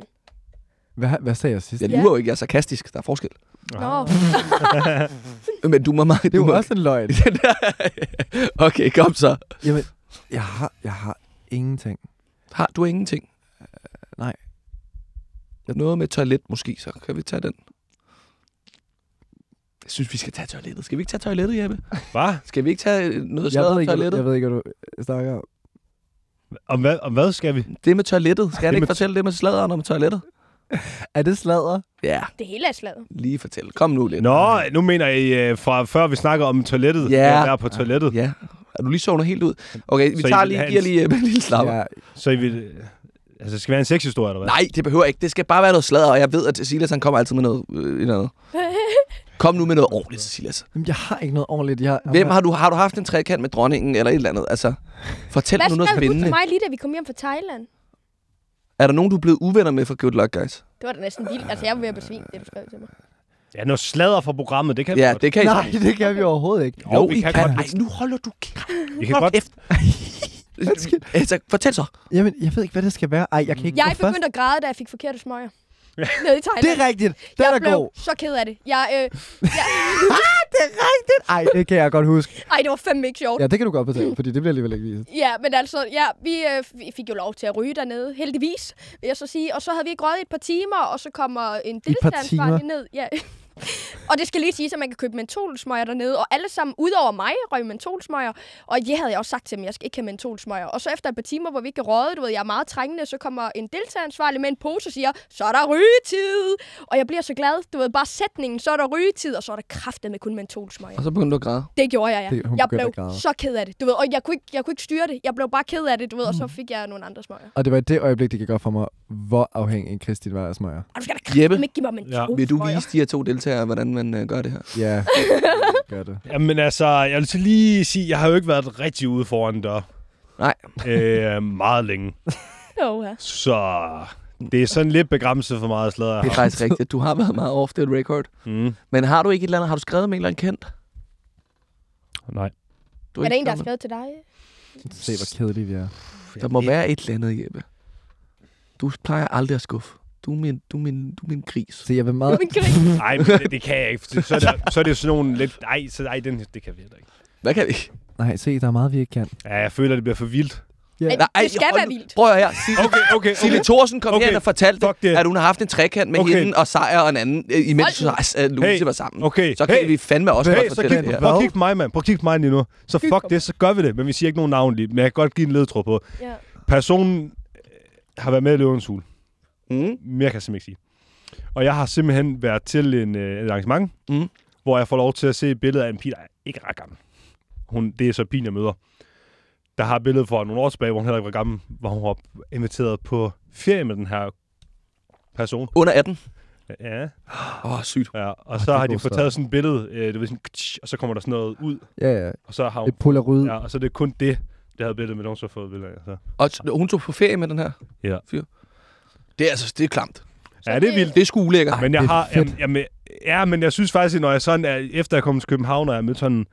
Hvad, hvad sagde jeg sidst? jeg lyver jo ikke, jeg er sarkastisk. Der er forskel. Nå, Men du må meget... Det du er må... jo også en løgn. okay, kom så. Jamen, jeg har, jeg har ingenting. Har du ingenting? nej. Noget med toilet måske, så kan vi tage den. Jeg synes, vi skal tage toilettet. Skal vi ikke tage toilettet, Jeppe? Hvad? Skal vi ikke tage øh, noget ved, om toilettet? jeg ved ikke, hvad du snakker om. Om hvad, om hvad skal vi? Det med toilettet. Skal jeg ikke fortælle det med sladderen om toilettet? Er det sladder? Ja, det hele er slaget. lige fortæl. Kom nu lidt. Nå, nu mener I øh, fra før vi snakker om toilettet. Ja. Jeg er på toilettet. Ja. Er du lige sovnet helt ud? Okay, vi Så tager lige, have en- giver lige øh, en lille slapper. Ja, Så I vil... Altså, det skal være en sexhistorie, eller hvad? Nej, det behøver ikke. Det skal bare være noget sladder, og jeg ved, at Silas han kommer altid med noget, øh, et eller andet. Kom nu med noget ordentligt, Silas. Jamen, jeg har ikke noget ordentligt. Jeg, Hvem har du, har du haft en trekant med dronningen eller et eller andet? Altså, fortæl Hvad nu noget skal du spændende. til mig lige, da vi kom hjem fra Thailand? Er der nogen, du er blevet uvenner med fra Good Luck Guys? Det var da næsten vildt. Altså, jeg var ved at besvime, det du skrev til mig. Ja, noget sladder fra programmet, det kan vi Ja, godt. det kan I Nej, det kan vi overhovedet ikke. Jo, vi kan godt. Ej, nu holder du kæft. Vi kan godt. Efter. altså, fortæl så. Jamen, jeg ved ikke, hvad det skal være. Ej, jeg kan ikke Jeg gå først. begyndte at græde, da jeg fik forkerte smøger. Nede i Thailand. Det er rigtigt. Den jeg er blev god. så ked af det. Jeg, øh, jeg, Det er rigtigt. Ej, det kan jeg godt huske. ej, det var fandme ikke sjovt. Ja, det kan du godt fortælle, fordi det bliver alligevel ikke vist. Ja, men altså, ja, vi, øh, vi fik jo lov til at ryge dernede, heldigvis, vil jeg så sige. Og så havde vi ikke røget et par timer, og så kommer en deltageransvarlig ned. Ja. Og det skal lige sige, at man kan købe mentolsmøger dernede, og alle sammen, udover mig, røg mentolsmøger. Og det havde jeg også sagt til dem, jeg skal ikke have mentolsmøger. Og så efter et par timer, hvor vi ikke røget, du ved, jeg er meget trængende, så kommer en deltageransvarlig med en pose og siger, så er der rygetid. Og jeg bliver så glad, du ved, bare sætningen, så er der rygetid, og så er der kraftet med kun mentolsmøger. Og så begyndte du at græde. Det gjorde jeg, ja. Det- jeg blev at så ked af det, du ved. Og jeg kunne, ikke, jeg kunne ikke styre det. Jeg blev bare ked af det, du ved. Og Mm. så fik jeg nogle andre smøger. Og det var i det øjeblik, det gik op for mig, hvor afhængig Kristin var af smøger. Og du skal da Jeppe? kraftedeme ikke give mig mentolsmøger. Ja. Vil du vise de her to deltagere, hvordan man øh, gør det her? Ja, gør det. Jamen altså, jeg vil så lige sige, jeg har jo ikke været rigtig ude foran dør. Nej. Øh, meget længe. Jo, ja. Så det er sådan lidt begrænset for meget sladder. Det er faktisk rigtigt. Du har været meget off the record. Mm. Men har du ikke et eller andet, har du skrevet med en eller anden kendt? Nej. Du Er der ikke en, der har skrevet til dig? Se, hvor kedelige vi er. Der må være et eller andet, Jeppe. Du plejer aldrig at skuffe. Du er min, du er min, du er min gris. Se, jeg vil meget... Min grin. Nej, men det, det kan jeg ikke. Så er det, så er det sådan nogle lidt... Nej, så, ej, den, det kan vi heller ikke. Hvad kan vi? Nej, se, der er meget, vi ikke kan. Ja, jeg føler, det bliver for vildt. Ja. Ej, det skal hold være vildt. Prøv at høre her. Silje, Okay, okay, okay. Thorsen kom Okay. her og fortalte, det. at hun har haft en trekant med Okay. hende og Sejr og en anden, øh, imens Hold uh, Louise Hey. var sammen. Okay, Så kan hey. vi fandme også Hey, godt så fortælle kig, det her. prøv at kigge på mig, mand. Prøv at kigge på mig lige nu. Så fuck det, så gør vi det. Men vi siger ikke nogen navn lige. Men jeg kan godt give en ledtråd på. Ja. Personen øh, har været med i Løvens Hul. Mm. Mere kan jeg simpelthen ikke sige. Og jeg har simpelthen været til en, øh, et arrangement, Mm. hvor jeg får lov til at se et billede af en pige, der er ikke ret gammel. Hun, det er så pigen, jeg møder. Der har et billede for nogle år tilbage, hvor hun heller ikke var gammel, hvor hun var inviteret på ferie med den her person. Under 18. Ja, Åh, oh, sygt. ja. og det så har de fået taget sådan et billede, øh, det vil sådan, og så kommer der sådan noget ud, Ja, ja. og så har hun, Et polaroid. ja, og så er det kun det, det havde billedet med, nogen så fået billeder af. Så. Og hun tog på ferie med den her Ja. fyr. Det er altså, det er klamt. Ja, det er vildt. Det er sgu ulækkert. Ej, Men jeg har, jamen, jamen, ja, men jeg synes faktisk, når jeg sådan er, efter jeg kom til København, og jeg mødte sådan,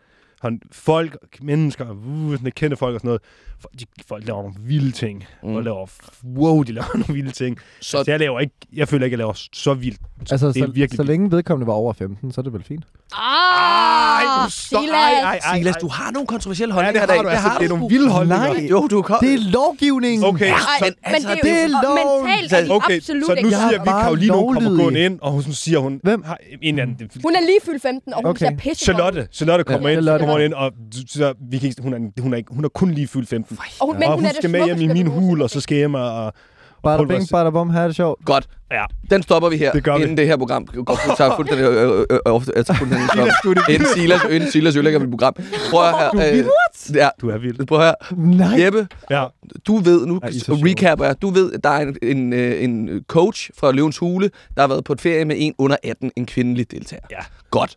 sådan folk, mennesker, uh, sådan kendte folk og sådan noget, de, folk laver nogle vilde ting. Mm. Og laver, wow, de laver nogle vilde ting. Så Så altså, jeg laver ikke, jeg føler ikke, jeg laver så vildt. Altså, det er så, virkelig så længe vedkommende var over 15, så er det vel fint. Ah, nu stop- Silas. ej, ej, ej, Silas, ej. du har nogle kontroversielle Ja, holdninger det har du altså. Det er nogle vilde holdninger. Nej. Jo, du kom. Det er lovgivning! Okay, Ej, så, men, altså, det, det er lov. mentalt er de okay, absolut så nu siger vi, bare Karoline kommer gående ind, og hun siger, hun Hvem? har en anden, Hun er lige fyldt 15, og hun Okay. ser pisse Charlotte, Charlotte kommer Ja, ind, Kommer ind, og så, vi kan, ikke- hun, er, hun, er, ikke- hun er kun lige fyldt 15. Og hun, men og hun, hun er det skal med hjem i min du hul, og så skal jeg hjem og... og Bada bing, bada bum, her er det sjovt. Godt. Ja. Den stopper vi her, Det gør vi. inden det her program går tager fuldstændig, øh, øh, øh, altså fuldstændig stop. Inden Silas, inden Silas ødelægger mit program. Prøv at høre. Øh, ja, Du er vild. prøv at høre. Nej. Jeppe, Ja. du ved nu, Ej, I er så sjove. recap er, du ved, at der er en, en, øh, en coach fra Løvens Hule, der har været på et ferie med en under 18, en kvindelig deltager. Ja. Godt.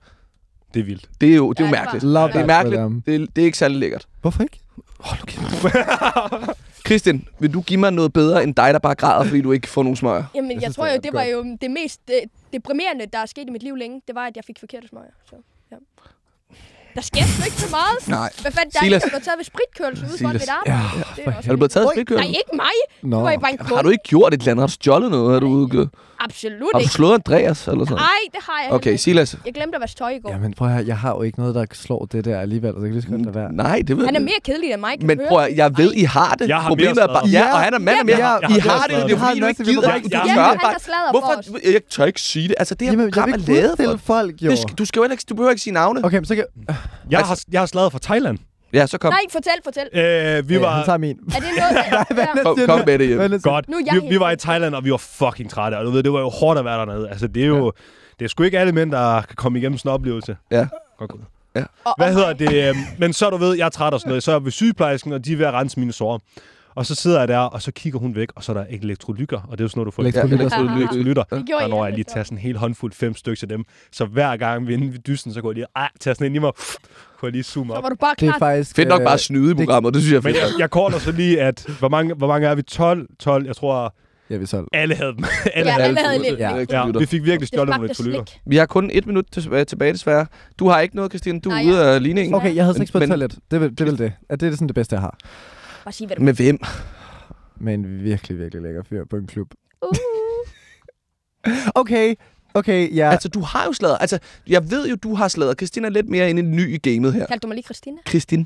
Det er vildt. Det er jo, det er jo det mærkeligt. Love Det er mærkeligt. for. Det er, det er ikke særlig lækkert. Hvorfor ikke? Christian, vil du give mig noget bedre end dig, der bare græder, fordi du ikke får nogen smøger? Jamen, Jeg jeg synes, tror det jo, er det var jo det mest deprimerende, der er sket i mit liv længe. Det var, at jeg fik forkerte smøger. Så, ja. Der sker sgu ikke så meget. Nej. Hvad fanden, der er Silas. ikke, der blev taget ved spritkørelse ude foran Silas. mit arbejde. Ja, det er Er du blevet taget i Oj. spritkørsel? Nej, ikke mig. Nå. Du var i bare en. Har du ikke gjort et eller andet? Har du stjålet noget? Har du, Absolut har du ikke. slået Andreas eller sådan Nej, det har jeg Okay, heller ikke. Silas. Jeg glemte at vaske tøj i går. Jamen prøv at høre, jeg har jo ikke noget, der slår det der alligevel, så jeg kan lige så godt lade være. Nej, det ved Han er jeg. mere kedelig end mig, kan Men du prøv at, jeg ved, I har det. Jeg har Problemet mere er bare, sladder. ja, og han er mand og mere. Ja, I jeg har har det jo, mere det er sladder. fordi, du ikke Jeg har gider. Du vi Ja, bare. har sladret Hvorfor? for os. Jeg tør ikke sige det. Altså, det her Jamen, jeg program vil er ikke lavet for. udstille folk, jo. Det skal- Du skal jo heller ikke, du behøver ikke sige navne. Okay, men så kan... Jeg har, jeg har slaget fra Thailand. Ja, så kom. Nej, fortæl, fortæl. Øh, vi Øh, var... Han tager min. Er det noget... ja. Kom, kom med det hjem. Godt. Nu jeg Vi, vi var i. Thailand, og vi var fucking trætte. Og du ved, det var jo hårdt at være dernede. Altså, det er jo... Det er sgu ikke alle mænd, der kan komme igennem sådan en oplevelse. Ja. Godt gået. Og, Hvad hedder det? øhm, Men så du ved, jeg er træt og sådan noget. Så er vi sygeplejersken, og de er ved at rense mine sår. Og så sidder jeg der, og så kigger hun væk, og så er der elektrolykker. Og det er jo sådan noget, du får Elektrolytter. elektrolytter. Det gjorde Der når jeg lige så. tager sådan en hel håndfuld, fem stykker af dem. Så hver gang vi er inde ved dysten, så går jeg lige, ah, tager sådan en i mig, kunne jeg lige zoome Så op. var du bare Det er klar. faktisk... Fedt nok øh, bare at snyde i programmet, det synes jeg er Men jeg, jeg korter så lige, at hvor mange, hvor mange er vi? 12? 12? Jeg tror, Ja, vi solgte. alle havde dem. Ja, alle havde lidt. Ja. Ja, elektrolytter. vi fik virkelig stjålet nogle elektrolytter. Vi har kun et minut til- tilbage desværre. Du har ikke noget, Christine. Du er Nej, ude ja. af ligningen. Okay, jeg havde Men- sex på toilet. Det er vel det. Er vel det. Det er sådan det bedste, jeg har. Bare sig, hvad du Med hvem? Med en virkelig, virkelig lækker fyr på en klub. Uh. Okay, okay, ja. Altså, du har jo sladret. Altså, jeg ved jo, du har sladret. Christine er lidt mere inde i ny i gamet her. Kaldte du mig lige Christina? Christine.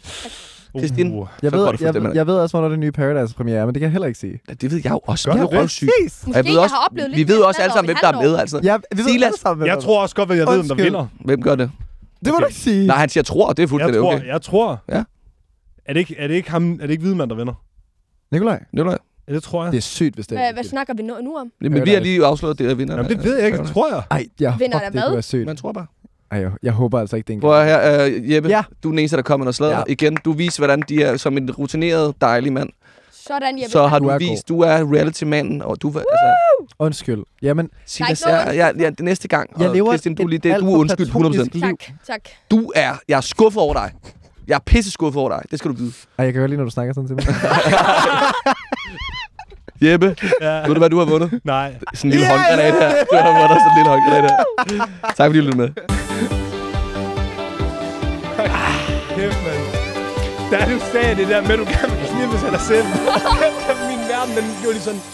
Christine. Uh. jeg, ved, jeg, dem, jeg ved også, hvornår det nye Paradise-premiere, men det kan jeg heller ikke sige. Ja, det ved jeg jo også. Gør Vi er. Præcis! Og Måske jeg ved jeg også, har oplevet lidt vi ved også alle sammen, hvem der er med, altså. Ja, vi ved Silas. alle sammen, hvem Jeg tror også godt, at jeg ved, hvem der vinder. Hvem gør det? Det må Okay. du ikke sige. Nej, han siger tror, det er Jeg fuldstændig tror, okay. jeg tror. Ja. Er det ikke, er det ikke ham, er det ikke Hvidemand, der vinder? Nikolaj, Nikolaj. Ja, det tror jeg. det er sygt, hvis det er Hvad, hvad snakker vi nu, nu om? Men vi har lige afsløret det, der vinder. Jamen, det ved jeg ikke, det tror jeg. Ej, jeg Vinder fuck, der det hvad? kunne være sygt. Man tror bare. Ej, jeg, jeg håber altså ikke, det er en Prøv at her, uh, Jeppe. Ja. Du er den eneste, der kommer og sladder. Ja. Igen, du viser, hvordan de er som en rutineret, dejlig mand. Sådan, Jeppe. Så har Du du vist, du er reality-manden, og du... Altså, Undskyld. Jamen, Silas, jeg, jeg, jeg, det næste gang. jeg lever Christian, du, lige, det, du er undskyld 100%. platonisk liv. Tak, tak. Du er... Jeg er skuffet over dig. Jeg er pisse skuffet over dig. Det skal du vide. Ej, jeg kan godt lide, når du snakker sådan til mig. Jeppe, Ja. ved du, hvad du har vundet? Nej. Sådan en lille Yeah! håndgranat her. Du har vundet sådan en lille håndgranat her. Tak fordi du lyttede med. Kæft, mand. Da du sagde det der med, at du gerne vil knipse af dig selv, min verden, den gjorde lige sådan...